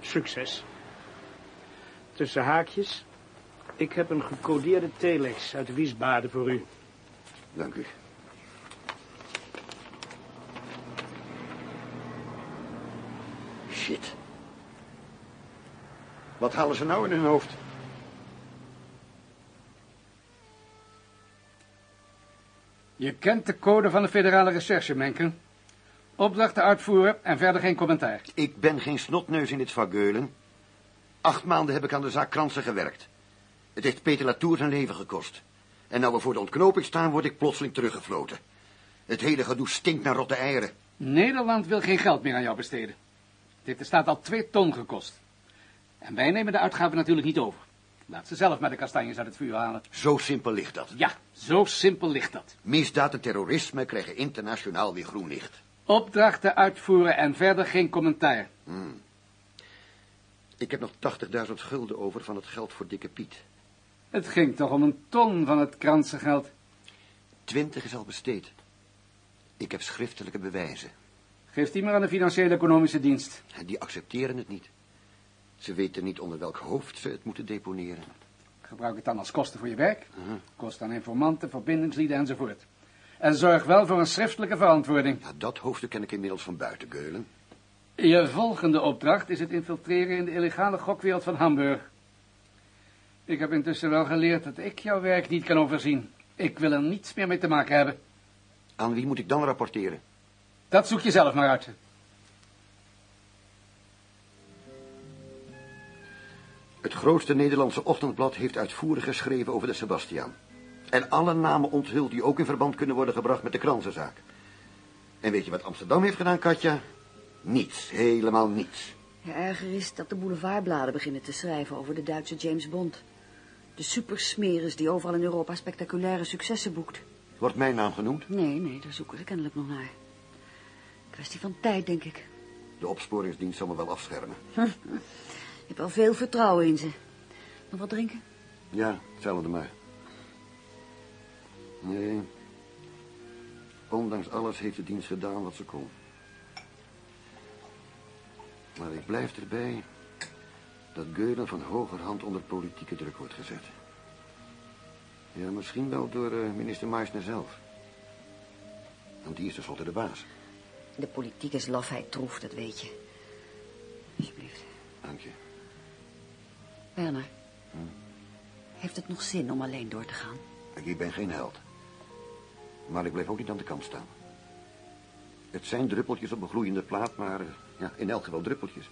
Succes. Tussen haakjes. Ik heb een gecodeerde telex uit Wiesbaden voor u. Dank u. Shit. Wat halen ze nou in hun hoofd? Je kent de code van de federale recherche, Menken. Opdrachten uitvoeren en verder geen commentaar. Ik ben geen snotneus in dit vak, Geulen. Acht maanden heb ik aan de zaak Kransen gewerkt. Het heeft Peter Latour zijn leven gekost. En nou we voor de ontknoping staan, word ik plotseling teruggefloten. Het hele gedoe stinkt naar rotte eieren. Nederland wil geen geld meer aan jou besteden. Het heeft de staat al twee ton gekost. En wij nemen de uitgaven natuurlijk niet over. Laat ze zelf met de kastanjes uit het vuur halen. Zo simpel ligt dat. Ja, zo simpel ligt dat. Misdaad en terrorisme krijgen internationaal weer groen licht. Opdrachten uitvoeren en verder geen commentaar. Hmm. Ik heb nog 80.000 gulden over van het geld voor Dikke Piet. Het ging toch om een ton van het kransengeld. Twintig is al besteed. Ik heb schriftelijke bewijzen. Geef die maar aan de financiële economische dienst. Die accepteren het niet. Ze weten niet onder welk hoofd ze het moeten deponeren. Gebruik het dan als kosten voor je werk. Kost aan informanten, verbindingslieden enzovoort. En zorg wel voor een schriftelijke verantwoording. Ja, dat hoofdstuk ken ik inmiddels van buiten, Geulen. Je volgende opdracht is het infiltreren in de illegale gokwereld van Hamburg. Ik heb intussen wel geleerd dat ik jouw werk niet kan overzien. Ik wil er niets meer mee te maken hebben. Aan wie moet ik dan rapporteren? Dat zoek je zelf maar uit. Het grootste Nederlandse ochtendblad heeft uitvoerig geschreven over de Sebastiaan. En alle namen onthuld die ook in verband kunnen worden gebracht met de kransenzaak. En weet je wat Amsterdam heeft gedaan, Katja? Niets, helemaal niets. Ja, erger is dat de boulevardbladen beginnen te schrijven over de Duitse James Bond. De supersmeris die overal in Europa spectaculaire successen boekt. Wordt mijn naam genoemd? Nee, nee, daar zoeken ze kennelijk nog naar. Kwestie van tijd, denk ik. De opsporingsdienst zal me wel afschermen. (laughs) Je hebt wel veel vertrouwen in ze. Nog wat drinken? Ja, hetzelfde maar. Nee. Ondanks alles heeft de dienst gedaan wat ze kon. Maar ik blijf erbij dat Geulen van hogerhand onder politieke druk wordt gezet. Ja, misschien wel door uh, minister Meisner zelf. Want die is tenslotte de baas. De politiek is lafheid troef, dat weet je. Alsjeblieft. Dank je. Werner, hm? heeft het nog zin om alleen door te gaan? Ik ben geen held. Maar ik blijf ook niet aan de kant staan. Het zijn druppeltjes op een gloeiende plaat, maar ja, in elk geval druppeltjes.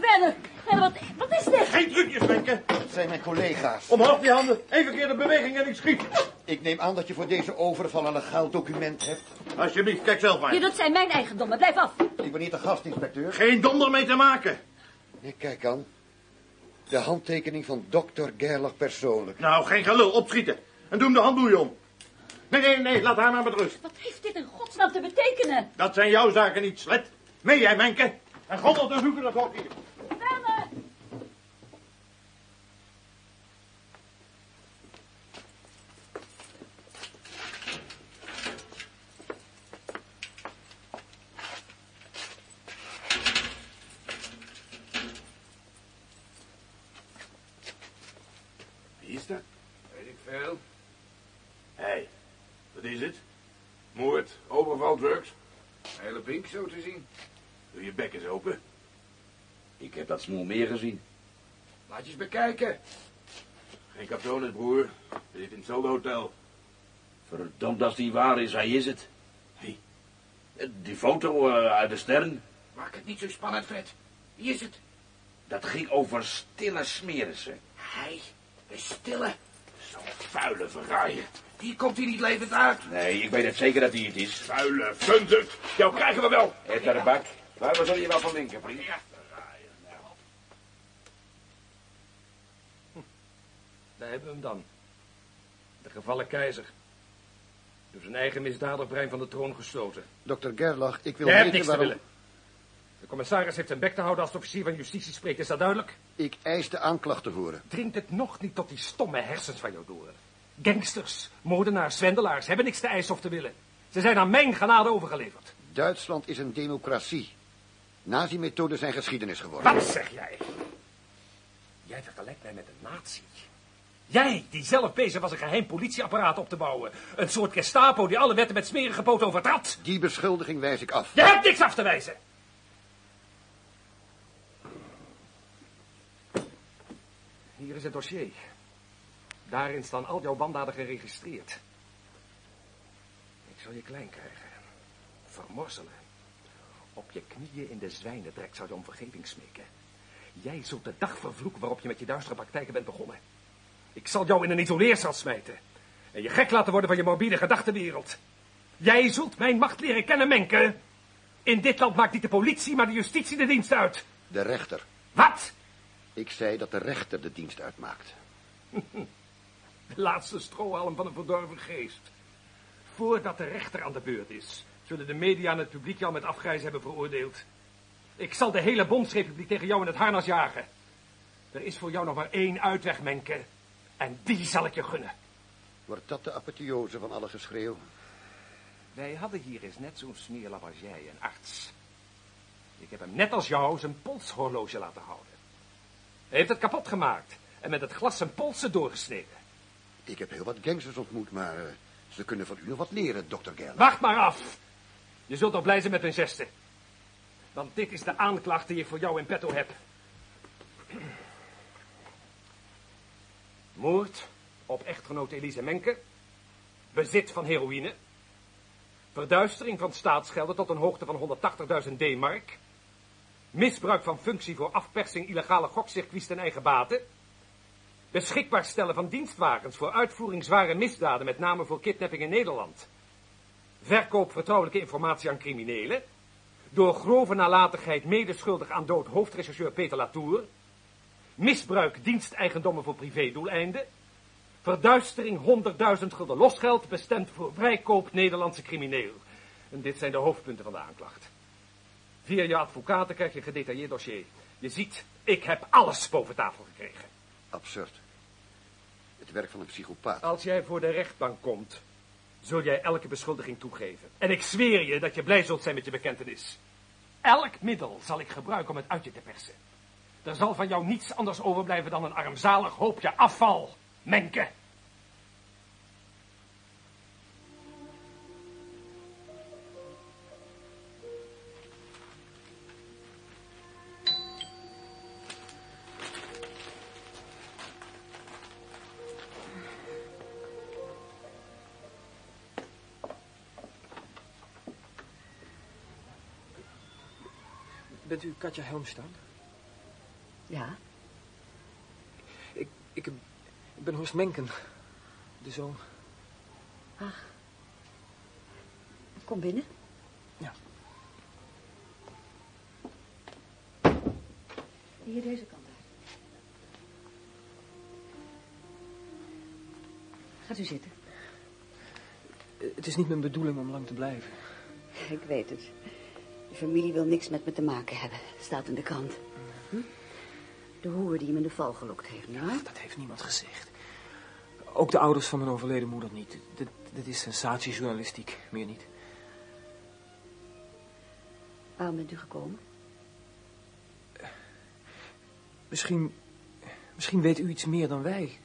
Werner, Werner, wat, wat is dit? Geen trucjes, Benke. Dat zijn mijn collega's. Omhoog die handen. Even keer de beweging en ik schiet. Ik neem aan dat je voor deze overval een legaal document hebt. Alsjeblieft, kijk zelf maar. Ja, dat zijn mijn eigendommen. Blijf af. Ik ben niet de gastinspecteur. Geen donder mee te maken. Nee, kijk aan. De handtekening van dokter Gerlach persoonlijk. Nou, geen gelul. Opschieten. En doe hem de handboeien om. Nee, nee, nee. Laat haar maar met rust. Wat heeft dit in godsnaam te betekenen? Dat zijn jouw zaken niet, slet. Mee jij, Menke. En gondel te zoeken de gok hier. Werner! Wie is dat? Weet ik veel. Hé, hey, wat is het? Moord, overval, drugs? Hele pink, zo te zien. Doe je bek eens open. Ik heb dat smoel meer gezien. Laat je eens bekijken. Geen katronen, broer. We zitten in hetzelfde hotel. Verdomd als die waar is, hij is het. Wie? Die foto uh, uit de stern. Maak het niet zo spannend, Fred. Wie is het? Dat ging over stille smerissen. Hij? De stille? Zo'n vuile verraaier. Die komt hier niet levend uit. Nee, ik weet het zeker dat hij het is. Vuile fundert. Jou krijgen we wel. Het naar de bak. Maar we zullen je wel van linken, vriend. Ja. Daar hebben we hem dan. De gevallen keizer. Door zijn eigen misdadig brein van de troon gestoten. Dokter Gerlach, ik wil Jij hebt weten niks waarom... te willen. De commissaris heeft zijn bek te houden als de officier van justitie spreekt. Is dat duidelijk? Ik eis de aanklacht te horen. Dringt het nog niet tot die stomme hersens van jou door. Gangsters, moordenaars, zwendelaars hebben niks te eisen of te willen. Ze zijn aan mijn genade overgeleverd. Duitsland is een democratie. Nazi-methoden zijn geschiedenis geworden. Wat zeg jij? Jij vergelijkt mij met een nazi. Jij, die zelf bezig was een geheim politieapparaat op te bouwen. Een soort Gestapo die alle wetten met smerige poten overtrad. Die beschuldiging wijs ik af. Je hebt niks af te wijzen. Hier is het dossier. Daarin staan al jouw banddaden geregistreerd. Ik zal je klein krijgen. Vermorzelen. Op je knieën in de zwijnendrek zou je om vergeving smeken. Jij zult de dag vervloeken waarop je met je duistere praktijken bent begonnen. Ik zal jou in een isoleercel smijten. En je gek laten worden van je morbide gedachtenwereld. Jij zult mijn macht leren kennen, Menke. In dit land maakt niet de politie, maar de justitie de dienst uit. De rechter. Wat? Ik zei dat de rechter de dienst uitmaakt. (laughs) De laatste strohalm van een verdorven geest. Voordat de rechter aan de beurt is, zullen de media en het publiek jou met afgrijzen hebben veroordeeld. Ik zal de hele Bondsrepubliek tegen jou in het harnas jagen. Er is voor jou nog maar één uitweg, Menke. En die zal ik je gunnen. Wordt dat de apotheose van alle geschreeuw? Wij hadden hier eens net zo'n smeerlap als jij, een arts. Ik heb hem net als jou zijn polshorloge laten houden. Hij heeft het kapot gemaakt en met het glas zijn polsen doorgesneden. Ik heb heel wat gangsters ontmoet, maar eh, ze kunnen van u nog wat leren, dokter Gerlach. Wacht maar af. Je zult nog blij zijn met mijn geste. Want dit is de aanklacht die ik voor jou in petto heb. Moord op echtgenoot Elise Menke. Bezit van heroïne. Verduistering van staatsgelden tot een hoogte van 180.000 D-mark. Misbruik van functie voor afpersing illegale gokcircuits ten eigen baten. Beschikbaar stellen van dienstwagens voor uitvoering zware misdaden, met name voor kidnapping in Nederland. Verkoop vertrouwelijke informatie aan criminelen. Door grove nalatigheid medeschuldig aan dood hoofdrechercheur Peter Latour. Misbruik diensteigendommen voor privédoeleinden. Verduistering 100.000 gulden losgeld bestemd voor vrijkoop Nederlandse crimineel. En dit zijn de hoofdpunten van de aanklacht. Via je advocaten krijg je een gedetailleerd dossier. Je ziet, ik heb alles boven tafel gekregen. Absurd. Het werk van een psychopaat. Als jij voor de rechtbank komt, zul jij elke beschuldiging toegeven. En ik zweer je dat je blij zult zijn met je bekentenis. Elk middel zal ik gebruiken om het uit je te persen. Er zal van jou niets anders overblijven dan een armzalig hoopje afval, Menke. Bent u Katja Helmstaan? Ja, Ik, ik, ik ben Horst Menken, de zoon. ach. Kom binnen. Ja. Hier deze kant uit. Gaat u zitten. Het is niet mijn bedoeling om lang te blijven. Ik weet het. De familie wil niks met me te maken hebben. Staat in de krant. De hoer die hem in de val gelokt heeft, nietwaar? Dat heeft niemand gezegd. Ook de ouders van mijn overleden moeder niet. Dit, dit is sensatiejournalistiek, meer niet. Waarom bent u gekomen? Misschien, misschien weet u iets meer dan wij.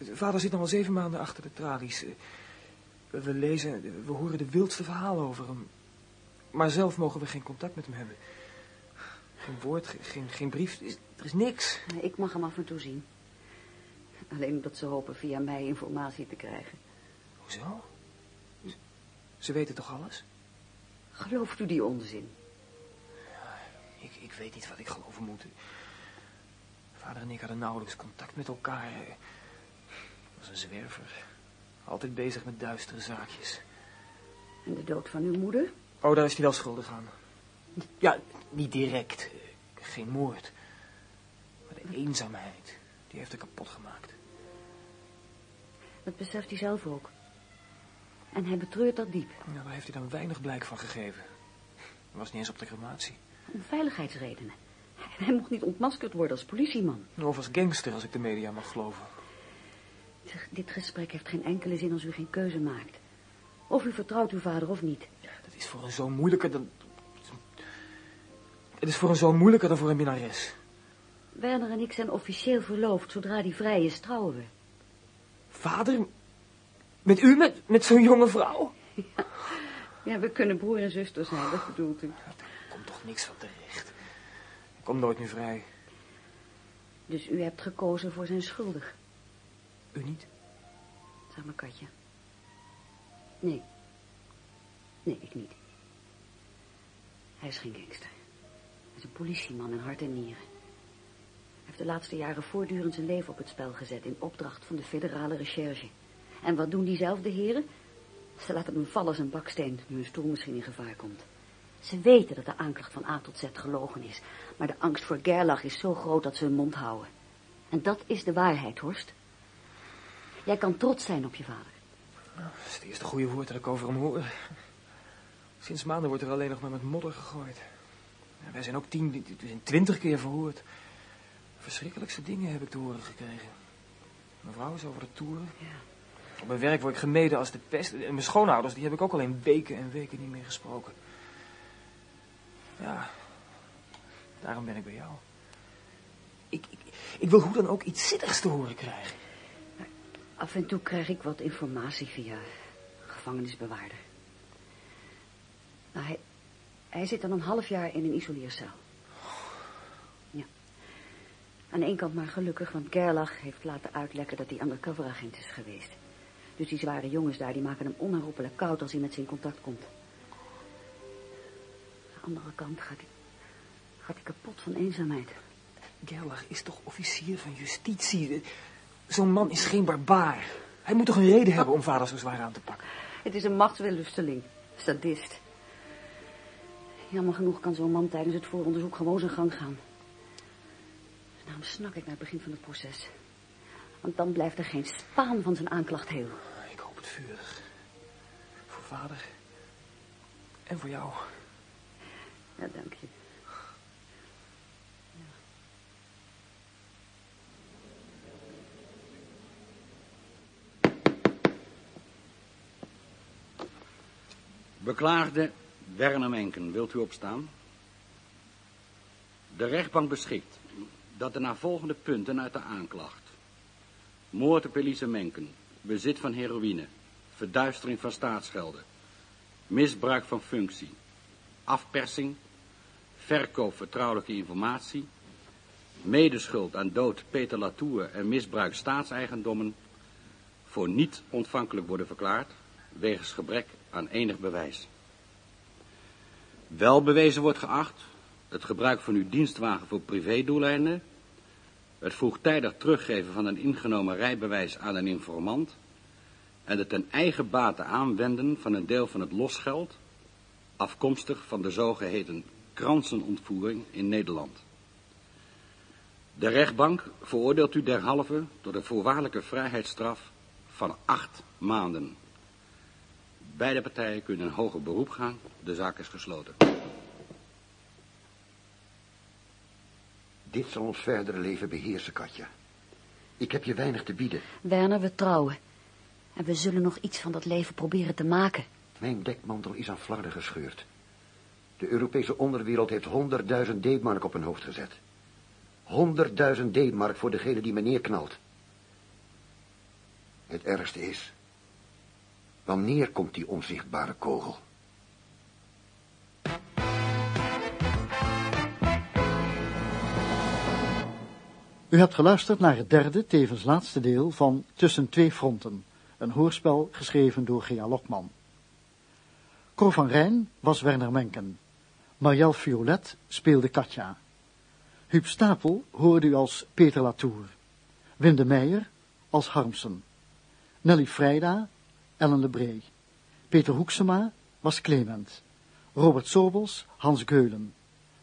Vader zit al zeven maanden achter de tralies. We lezen, we horen de wildste verhalen over hem. Maar zelf mogen we geen contact met hem hebben. Geen woord, ge- geen, geen brief, er is, niks. Ik mag hem af en toe zien. Alleen omdat ze hopen via mij informatie te krijgen. Hoezo? Ze- Ze weten toch alles? Gelooft u die onzin? Ik, ik weet niet wat ik geloven moet. Vader en ik hadden nauwelijks contact met elkaar. Hij was een zwerver. Altijd bezig met duistere zaakjes. En de dood van uw moeder? Oh, daar is hij wel schuldig aan. Ja, niet direct. Geen moord. Maar de eenzaamheid, die heeft hij kapot gemaakt. Dat beseft hij zelf ook. En hij betreurt dat diep. Ja, daar heeft hij dan weinig blijk van gegeven. Hij was niet eens op de crematie. Om veiligheidsredenen. Hij mocht niet ontmaskerd worden als politieman. Of als gangster, als ik de media mag geloven. Dit gesprek heeft geen enkele zin als u geen keuze maakt. Of u vertrouwt uw vader of niet. Ja, dat is voor een zoon moeilijker dan... Het is voor een zoon moeilijker dan voor een minnares. Werner en ik zijn officieel verloofd. Zodra die vrij is, trouwen we. Vader? Met u, met, met zo'n jonge vrouw? Ja. (laughs) ja, we kunnen broer en zuster zijn, dat bedoelt u. Er komt toch niks van terecht. Ik kom nooit meer vrij. Dus u hebt gekozen voor zijn schuldig? U niet? Zeg maar, Katje. Nee. Nee, ik niet. Hij is geen gangster. Is een politieman in hart en nieren. Hij heeft de laatste jaren voortdurend zijn leven op het spel gezet... in opdracht van de federale recherche. En wat doen diezelfde heren? Ze laten hem vallen als een baksteen... nu hun stoel misschien in gevaar komt. Ze weten dat de aanklacht van A tot Z gelogen is. Maar de angst voor Gerlach is zo groot dat ze hun mond houden. En dat is de waarheid, Horst. Jij kan trots zijn op je vader. Nou, dat is het eerste goede woord dat ik over hem hoor. Sinds maanden wordt er alleen nog maar met modder gegooid. Wij zijn ook tien, twintig keer verhoord. Verschrikkelijkste dingen heb ik te horen gekregen. Mijn vrouw is over de toeren. Ja. Op mijn werk word ik gemeden als de pest. En mijn schoonouders, die heb ik ook al in weken en weken niet meer gesproken. Ja, daarom ben ik bij jou. Ik, ik, ik wil hoe dan ook iets zittigs te horen krijgen. Af en toe krijg ik wat informatie via gevangenisbewaarder. Nou, hij, hij zit dan een half jaar in een isoleercel. Ja. Aan de ene kant maar gelukkig, want Gerlach heeft laten uitlekken dat hij undercover agent is geweest. Dus die zware jongens daar, die maken hem onherroepelijk koud als hij met ze in contact komt. Aan de andere kant gaat hij, gaat hij kapot van eenzaamheid. Gerlach is toch officier van justitie? Zo'n man is geen barbaar. Hij moet toch een reden hebben om vader zo zwaar aan te pakken? Het is een machtswillusteling, sadist. Jammer genoeg kan zo'n man tijdens het vooronderzoek gewoon zijn gang gaan. Daarom snak ik naar het begin van het proces. Want dan blijft er geen spaan van zijn aanklacht heel. Ik hoop het vurig. Voor vader. En voor jou. Ja, dank je. Beklaagde Werner Menken, wilt u opstaan? De rechtbank beschikt dat de navolgende punten uit de aanklacht. Moord op Elise Menken, bezit van heroïne, verduistering van staatsgelden, misbruik van functie, afpersing, verkoop vertrouwelijke informatie, medeschuld aan dood Peter Latour en misbruik staatseigendommen voor niet ontvankelijk worden verklaard wegens gebrek aan enig bewijs. Wel bewezen wordt geacht het gebruik van uw dienstwagen voor privédoeleinden, het vroegtijdig teruggeven van een ingenomen rijbewijs aan een informant en het ten eigen bate aanwenden van een deel van het losgeld, afkomstig van de zogeheten kransenontvoering in Nederland. De rechtbank veroordeelt u derhalve tot een voorwaardelijke vrijheidsstraf van acht maanden. Beide partijen kunnen een hoger beroep gaan. De zaak is gesloten. Dit zal ons verdere leven beheersen, Katja. Ik heb je weinig te bieden. Werner, we trouwen. En we zullen nog iets van dat leven proberen te maken. Mijn dekmantel is aan flarden gescheurd. De Europese onderwereld heeft honderdduizend D-mark op hun hoofd gezet. Honderdduizend D-mark voor degene die me neerknalt. Het ergste is... Wanneer komt die onzichtbare kogel? U hebt geluisterd naar het derde, tevens laatste deel van Tussen twee fronten, een hoorspel geschreven door Gea Lokman. Cor van Rijn was Werner Menken. Marielle Violet speelde Katja. Huub Stapel hoorde u als Peter Latour. Winde Meijer als Harmsen. Nelly Vrijda, Ellen de Bree. Peter Hoeksema was Clement. Robert Sobels, Hans Geulen.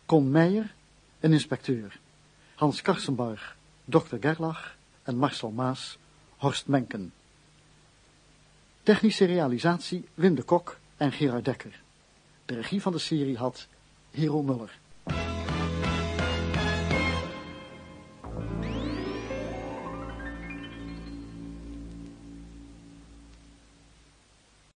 Con Meijer, een inspecteur. Hans Karsenbarg, dokter Gerlach en Marcel Maas, Horst Menken. Technische realisatie Wim de Kok en Gerard Dekker. De regie van de serie had Hero Muller.